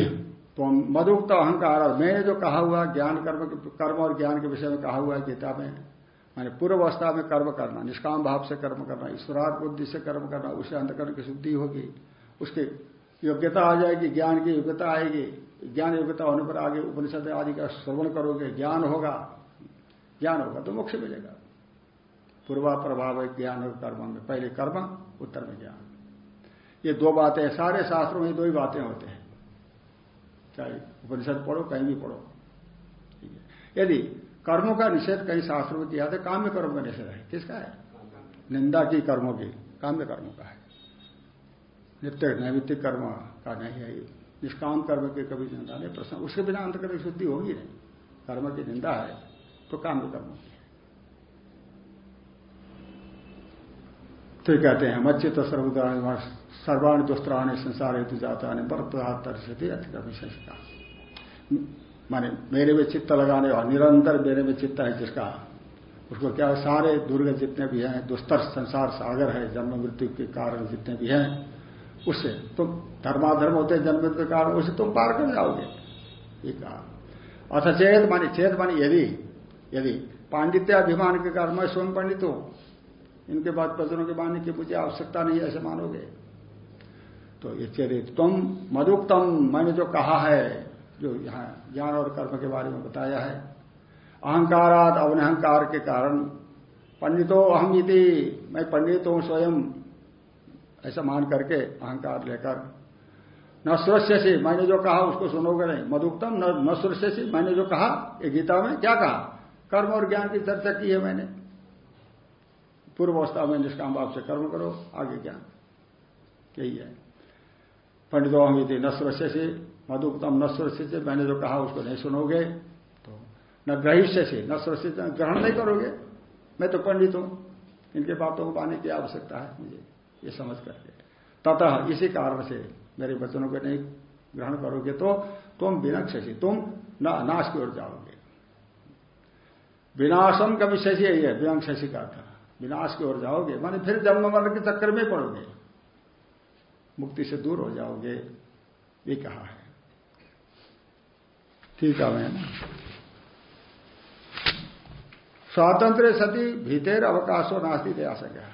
तो मधुक्त अहंकार मैंने जो कहा हुआ, ज्ञान कर्म कर्म और ज्ञान के विषय में कहा हुआ है गीता में, मैंने पूर्व अवस्था में कर्म करना, निष्काम भाव से कर्म करना, ईश्वरार्थ बुद्धि से कर्म करना, उसे अंतकर्म की शुद्धि होगी, उसकी योग्यता आ जाएगी, ज्ञान की योग्यता आएगी, ज्ञान योग्यता होने पर आगे उपनिषद आदि का श्रवण करोगे, ज्ञान होगा ज्ञान होगा तो मोक्ष मिलेगा। पूर्वा प्रभाव है ज्ञान और कर्म में, पहले कर्म, उत्तर में ज्ञान। ये दो बातें, सारे शास्त्रों में दो ही बातें होते हैं। चाहे उपनिषद पढ़ो, कहीं भी पढ़ो। यदि कर्मों का निषेध कहीं शास्त्रों में किया था काम्य कर्म का निषेध है। किसका है? निंदा की कर्मों की। काम्य कर्मों का है। नित्य नैमित्तिक कर्म का नहीं है। निष्काम कर्म की कभी निंदा नहीं। प्रश्न उसके बिना अंतकर्म शुद्धि होगी नहीं। कर्म की निंदा है तो काम्य कर्मों की तो कहते हैं मच्चित सर्वदान सर्वाण दुस्त्राणी संसार हेतु जाता पर तर्शति अतिक्रम का माने मेरे में चित्त लगाने और निरंतर मेरे में चित्त है जिसका, उसको क्या है सारे दुर्ग जितने भी हैं, दुस्तर संसार सागर है, जन्म मृत्यु के कारण जितने भी हैं उससे तुम धर्माधर्म होते जन्म मृत्यु के कारण, उसे तुम पार कर जाओगे। ये कहा। अथ चेत मानी चेत मानी यदि यदि पांडित्याभिमान के कारण मैं स्वयं पंडित हूँ, इनके बाद वचनों के मानने की मुझे आवश्यकता नहीं ऐसे मानोगे? तो चरित तुम मधुक्तम मैंने जो कहा है, जो यहाँ ज्ञान और कर्म के बारे में बताया है, अहंकारात अवनहंकार के कारण पंडितो अहम यदि मैं पंडित हूँ स्वयं, ऐसा मान करके अहंकार लेकर, न सुरस्य से मैंने जो कहा उसको सुनोगे नहीं। मधुक्तम न न सुरस्य से मैंने जो कहा, ये गीता में क्या कहा? कर्म और ज्ञान की चर्चा की है मैंने। पूर्व अवस्था में निष्काम भाव से कर्म करो, आगे ज्ञान। यही है। पंडितो हम यदि न सुरस्य से मधुक्तम न सुरक्षित मैंने जो कहा उसको नहीं सुनोगे तो न ग्रहिष्य से न सुरक्षित ग्रहण नहीं करोगे। मैं तो पंडित हूँ। इनके बातों को पाने की आवश्यकता है मुझे ये समझ करके। ततः इसी कारण से मेरे वचनों को नहीं ग्रहण करोगे तो तुम विनक्षसी, तुम न नाश की ओर जाओगे। विनाशम का विषय यही है विनक्षसी का था विनाश की ओर जाओगे, माने फिर जन्म मरण के चक्कर में पड़ोगे। मुक्ति से दूर हो जाओगे, ये कहा है। ठीक है मैं स्वातंत्र सती भीतर अवकाशो नास्ती दे आ सके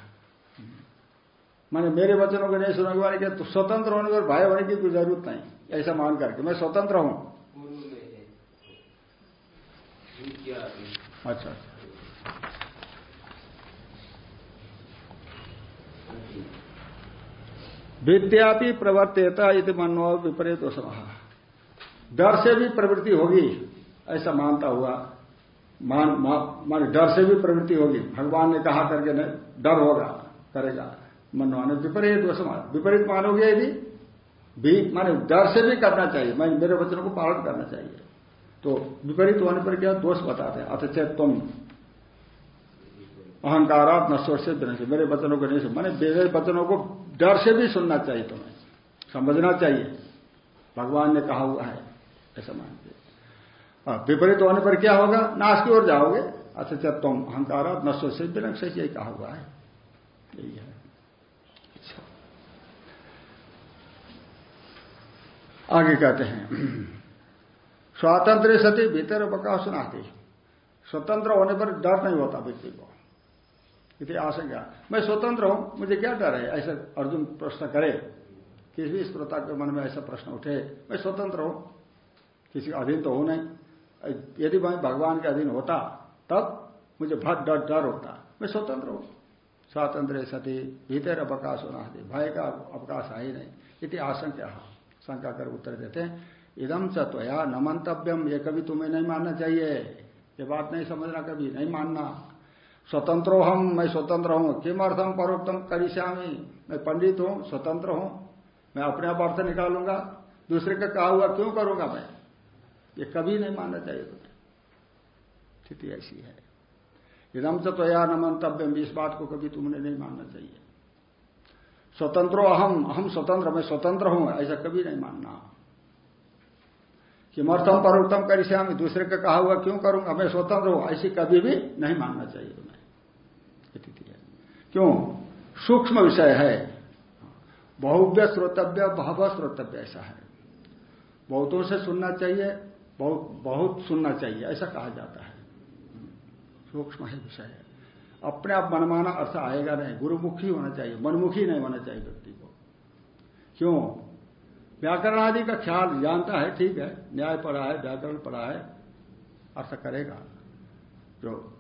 मैंने मेरे वचनों को नहीं सुनने वाले तो स्वतंत्र होने पर भाई होने की कोई ज़रूरत नहीं, ऐसा मान करके। मैं स्वतंत्र हूँ। अच्छा अच्छा। विद्यापि प्रवर्तेता यदि मनो विपरीत डर से भी प्रवृत्ति होगी, ऐसा मानता हुआ, मान मान डर से भी प्रवृत्ति होगी। भगवान ने कहा करके नहीं डर होगा, करेगा। मनवाने विपरीत विपरीत मानोगे यदि भी माने डर से भी करना चाहिए। मैं, मेरे वचनों को पालन करना चाहिए। तो विपरीत होने पर क्या दोष बताते हैं? अथ तुम अहंकारात नश्वर से मेरे वचनों को नहीं मैंने मेरे वचनों को डर से भी सुनना चाहिए तुम्हें। समझना चाहिए। भगवान ने कहा हुआ है, ऐसा मानते विपरीत होने पर क्या होगा? नाश की ओर जाओगे। अच्छा तुम अहंकारात नश्वर से विनक से यही कहा हुआ है। यही है। अच्छा। आगे कहते हैं। स्वातंत्र सती भीतर बका सुनाती। स्वतंत्र होने पर डर नहीं होता व्यक्ति को। इति आशंका। मैं स्वतंत्र हूँ, मुझे क्या डर है? ऐसा अर्जुन प्रश्न करे। किसी भी श्रोता के मन में ऐसा प्रश्न उठे, मैं स्वतंत्र हूँ। किसी अधीन तो हूँ नहीं। यदि मैं भगवान के अधीन होता, तब मुझे भट डर डर होता। मैं स्वतंत्र हूँ। स्वातंत्र सती, भीतर अवकाश होना भय का अवकाश है ही नहीं। इति आशंका शंका कर उत्तर देते हैं। इदम चतया न मंतव्यम, ये कभी तुम्हें नहीं मानना चाहिए। ये बात नहीं समझना कभी, नहीं मानना। स्वतंत्र हम मैं स्वतंत्र हूँ। किम अर्थम परोक्तम करिश्यामी मैं पंडित हूँ, स्वतंत्र हूँ। मैं अपने आप अर्थ निकालूँगा। दूसरे का कहा हुआ, क्यों करूँगा मैं? ये कभी नहीं मानना चाहिए स्थिति ऐसी है। इदम चतया न मंतव्यम इस बात को कभी तुमने नहीं मानना चाहिए। स्वतंत्रो अहम हम स्वतंत्र, मैं स्वतंत्र हूँ, ऐसा कभी नहीं मानना। किमर्थम परोक्तम करिश्यामी दूसरे का कहा हुआ, क्यों करूँगा? मैं स्वतंत्र हूँ, ऐसी कभी भी नहीं मानना चाहिए तुम्हें। क्यों? सूक्ष्म विषय है। बहुव्य श्रोतव्य, बहव श्रोतव्य ऐसा है। बहुतों से सुनना चाहिए बहुत बहुत सुनना चाहिए, ऐसा कहा जाता है। सूक्ष्म है विषय। है अपने आप मनमाना अर्थ आएगा नहीं। गुरुमुखी होना चाहिए। मनमुखी नहीं होना चाहिए व्यक्ति को। क्यों? व्याकरण आदि का ख्याल जानता है, ठीक है। न्याय पढ़ा है, व्याकरण पढ़ा है, अर्थ करेगा। जो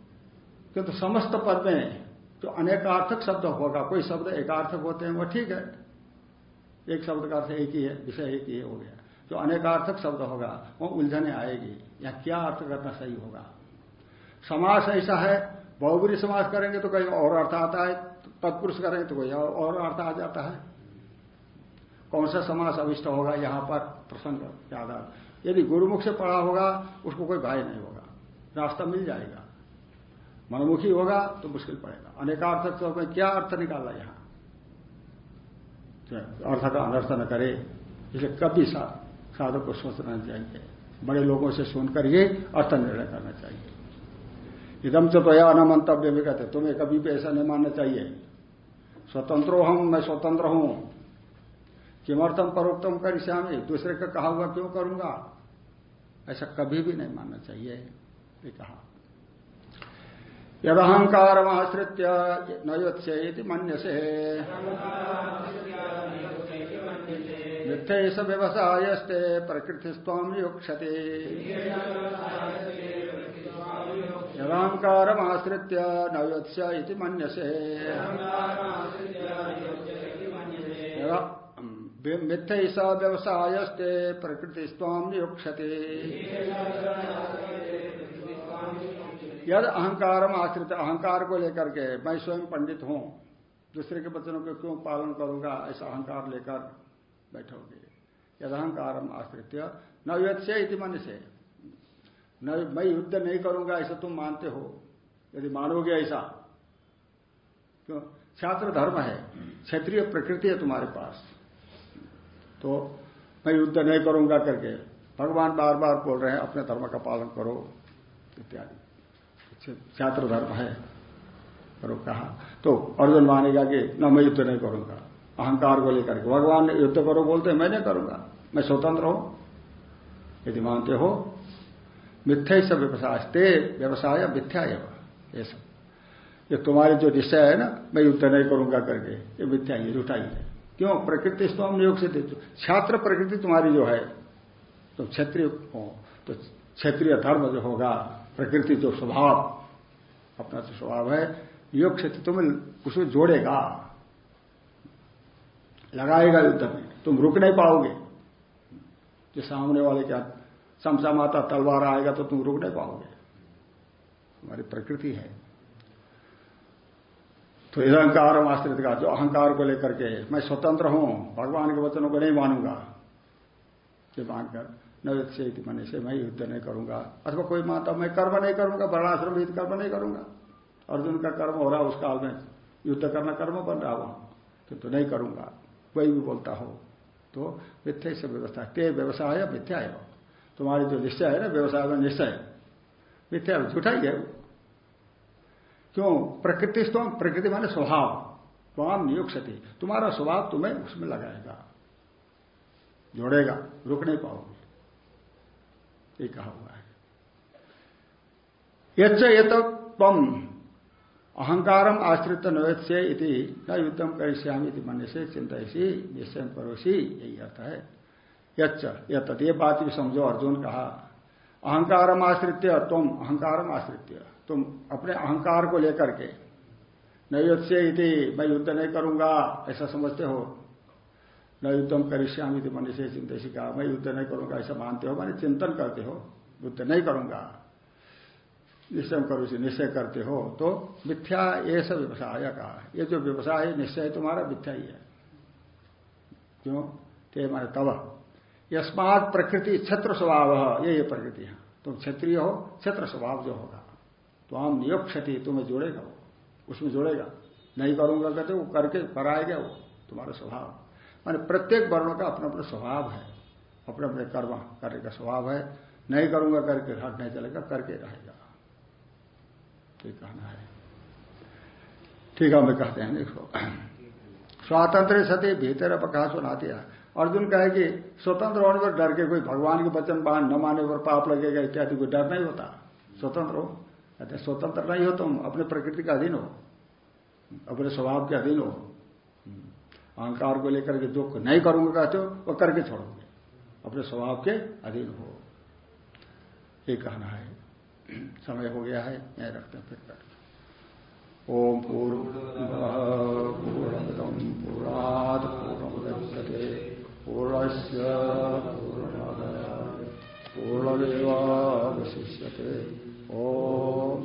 किंतु तो समस्त पद में जो अनेकार्थक शब्द होगा। कोई शब्द एकार्थक होते हैं वह ठीक है। एक शब्द का अर्थ एक ही है, विषय एक ही हो गया। जो अनेकार्थक शब्द होगा वह उलझने आएगी, या क्या अर्थ करना सही होगा। समास ऐसा है, बहुबरी समास करेंगे तो कहीं और अर्थ आता है, तत्पुरुष करेंगे तो कोई और अर्थ आ जाता है। कौन सा समास अविष्ट होगा, यहाँ पर प्रसंग ज़्यादा यदि गुरुमुख से पढ़ा होगा, उसको कोई भय नहीं होगा। रास्ता मिल जाएगा। मनमुखी होगा तो मुश्किल पड़ेगा। अनेकार्थक तो में क्या अर्थ निकाला यहाँ? अर्थ का अनर्थ न करे इसलिए कभी सा, साधक को सोचना चाहिए। बड़े लोगों से सुनकर ये अर्थ निर्णय करना चाहिए। इदम चतया न मंतव्य भी कहते तुम्हें कभी भी ऐसा नहीं मानना चाहिए। स्वतंत्र हम मैं स्वतंत्र हूँ। किमर्थम परोक्तम कर श्यामी दूसरे का कहा हुआ क्यों करूँगा? ऐसा कभी भी नहीं मानना चाहिए ये कहा। यदहंकार आश्रित नयोत्स्य मन्य से मिथ्य व्यवसायस्ते प्रकृति स्वाम योक्षते यदहंकार आश्रित नयोत्स्य मन्य से मिथ्य स व्यवसायस्ते प्रकृति स्वाम योक्षते यद अहंकार आश्रित, अहंकार को लेकर के मैं स्वयं पंडित हूँ, दूसरे के वचनों को क्यों पालन करूँगा, ऐसा अहंकार लेकर बैठोगे? यद अहंकार आश्रित, न युद्ध इति मन से न मैं युद्ध नहीं करूँगा, ऐसा तुम मानते हो। यदि मानोगे ऐसा क्यों छात्र धर्म है, क्षेत्रीय प्रकृति है तुम्हारे पास। तो मैं युद्ध नहीं करूँगा करके, भगवान बार बार बोल रहे हैं, अपने धर्म का पालन करो, इत्यादि। छात्र धर्म है करो कहा तो अर्जुन मानेगा कि न, मैं युद्ध नहीं करूँगा। अहंकार को लेकर के। भगवान ने युद्ध करो, बोलते, मैं नहीं करूँगा। मैं स्वतंत्र हूँ। यदि मानते हो, मिथ्या से व्यवसाय ते व्यवसाय, मिथ्या एवं ये सब। ये तुम्हारी जो निश्चय है ना, मैं युद्ध नहीं करूँगा करके, ये मिथ्या ही झूठा ही है। क्यों? प्रकृति स्वयं नियोग से छात्र प्रकृति तुम्हारी जो है तो क्षत्रिय हो तो क्षेत्रीय धर्म जो होगा प्रकृति जो स्वभाव, अपना जो स्वभाव है, योग क्षेत्र तुम्हें उसमें जोड़ेगा। लगाएगा युद्ध में, तुम रुक नहीं पाओगे। जो सामने वाले क्या समसा माता तलवार आएगा तो तुम रुक नहीं पाओगे। हमारी प्रकृति है। तो अहंकार आश्रित का जो अहंकार को लेकर के मैं स्वतंत्र हूँ, भगवान के वचनों को नहीं मानूँगा। ये मानकर न से मन से मैं युद्ध नहीं करूँगा। अथवा कोई माता, मैं कर्म नहीं करूँगा वर्णाश्रम युद्ध कर्म नहीं करूँगा। अर्जुन का कर्म हो रहा उस काल में। युद्ध करना कर्म बन रहा वहाँ किंतु तो नहीं करूँगा। कोई भी बोलता हो। तो मिथ्या से व्यवस्था ते व्यवसाय मिथ्या है तुम्हारी जो निश्चय है ना, व्यवसाय में निश्चय मिथ्या झूठा ही है क्यों? प्रकृति तो प्रकृति माने स्वभाव। त्वाम नियुक्ति। तुम्हारा स्वभाव तुम्हें उसमें लगाएगा। जोड़ेगा। रुक नहीं पाओगे। ये कहा हुआ है। यच्च ये तो तम अहंकारम आश्रित इति न युद्धम करिष्यामी मन से चिंतसी निश्चय करोसी यही अर्थ है। यच्च यत ये बात भी समझो, अर्जुन कहा अहंकारम आश्रित तुम अहंकारम आश्रित तुम अपने अहंकार को लेकर के न से इति मैं युद्ध नहीं करूँगा, ऐसा समझते हो न युद्धम करिष्यामी मन से कहा मैं युद्ध नहीं करूँगा, ऐसा मानते हो? मैंने चिंतन करते हो। युद्ध नहीं करूँगा। निश्चय करो निश्चय करते हो। तो मिथ्या ये सब व्यवसाय का ये जो व्यवसाय है, निश्चय तुम्हारा मिथ्या ही है। क्यों? ते मारे तब यस्मात प्रकृति छत्र स्वभाव। ये ये प्रकृति है। तुम क्षत्रिय हो, छत्र स्वभाव जो होगा। तो हम नियोग क्षति तुम्हें जोड़ेगा वो। उसमें जोड़ेगा। नहीं करूँगा कहते वो करके कराएगा वो। तुम्हारा स्वभाव। माने प्रत्येक वर्ण का अपना अपना स्वभाव है। अपने अपने कर्म करने का स्वभाव है। नहीं करूँगा, करके हट नहीं चलेगा, करके रहेगा। ये कहना है। ठीक है, हमें कहते हैं, देखो। स्वातंत्र सती भीतर कहा सुनाती है। अर्जुन कहे कि स्वतंत्र होने पर डर के कोई भगवान के वचन बाँध न माने पर पाप लगेगा, इत्यादि कोई डर नहीं होता। स्वतंत्र हो। कहते स्वतंत्र नहीं हो तुम, अपने प्रकृति का अधीन हो। अपने स्वभाव के अधीन हो। अहंकार को लेकर के जो नहीं करूँगा, कहते हो, वो करके छोड़ोगे। अपने स्वभाव के अधीन हो। ये कहना है। समय हो गया है यह रखते हैं फिर कर ओम पूर्णमदम पूर्णाद पूर्णमुदे पूर्णस्य पूर्णमादाय पूर्णमेवावशिष्यते ओम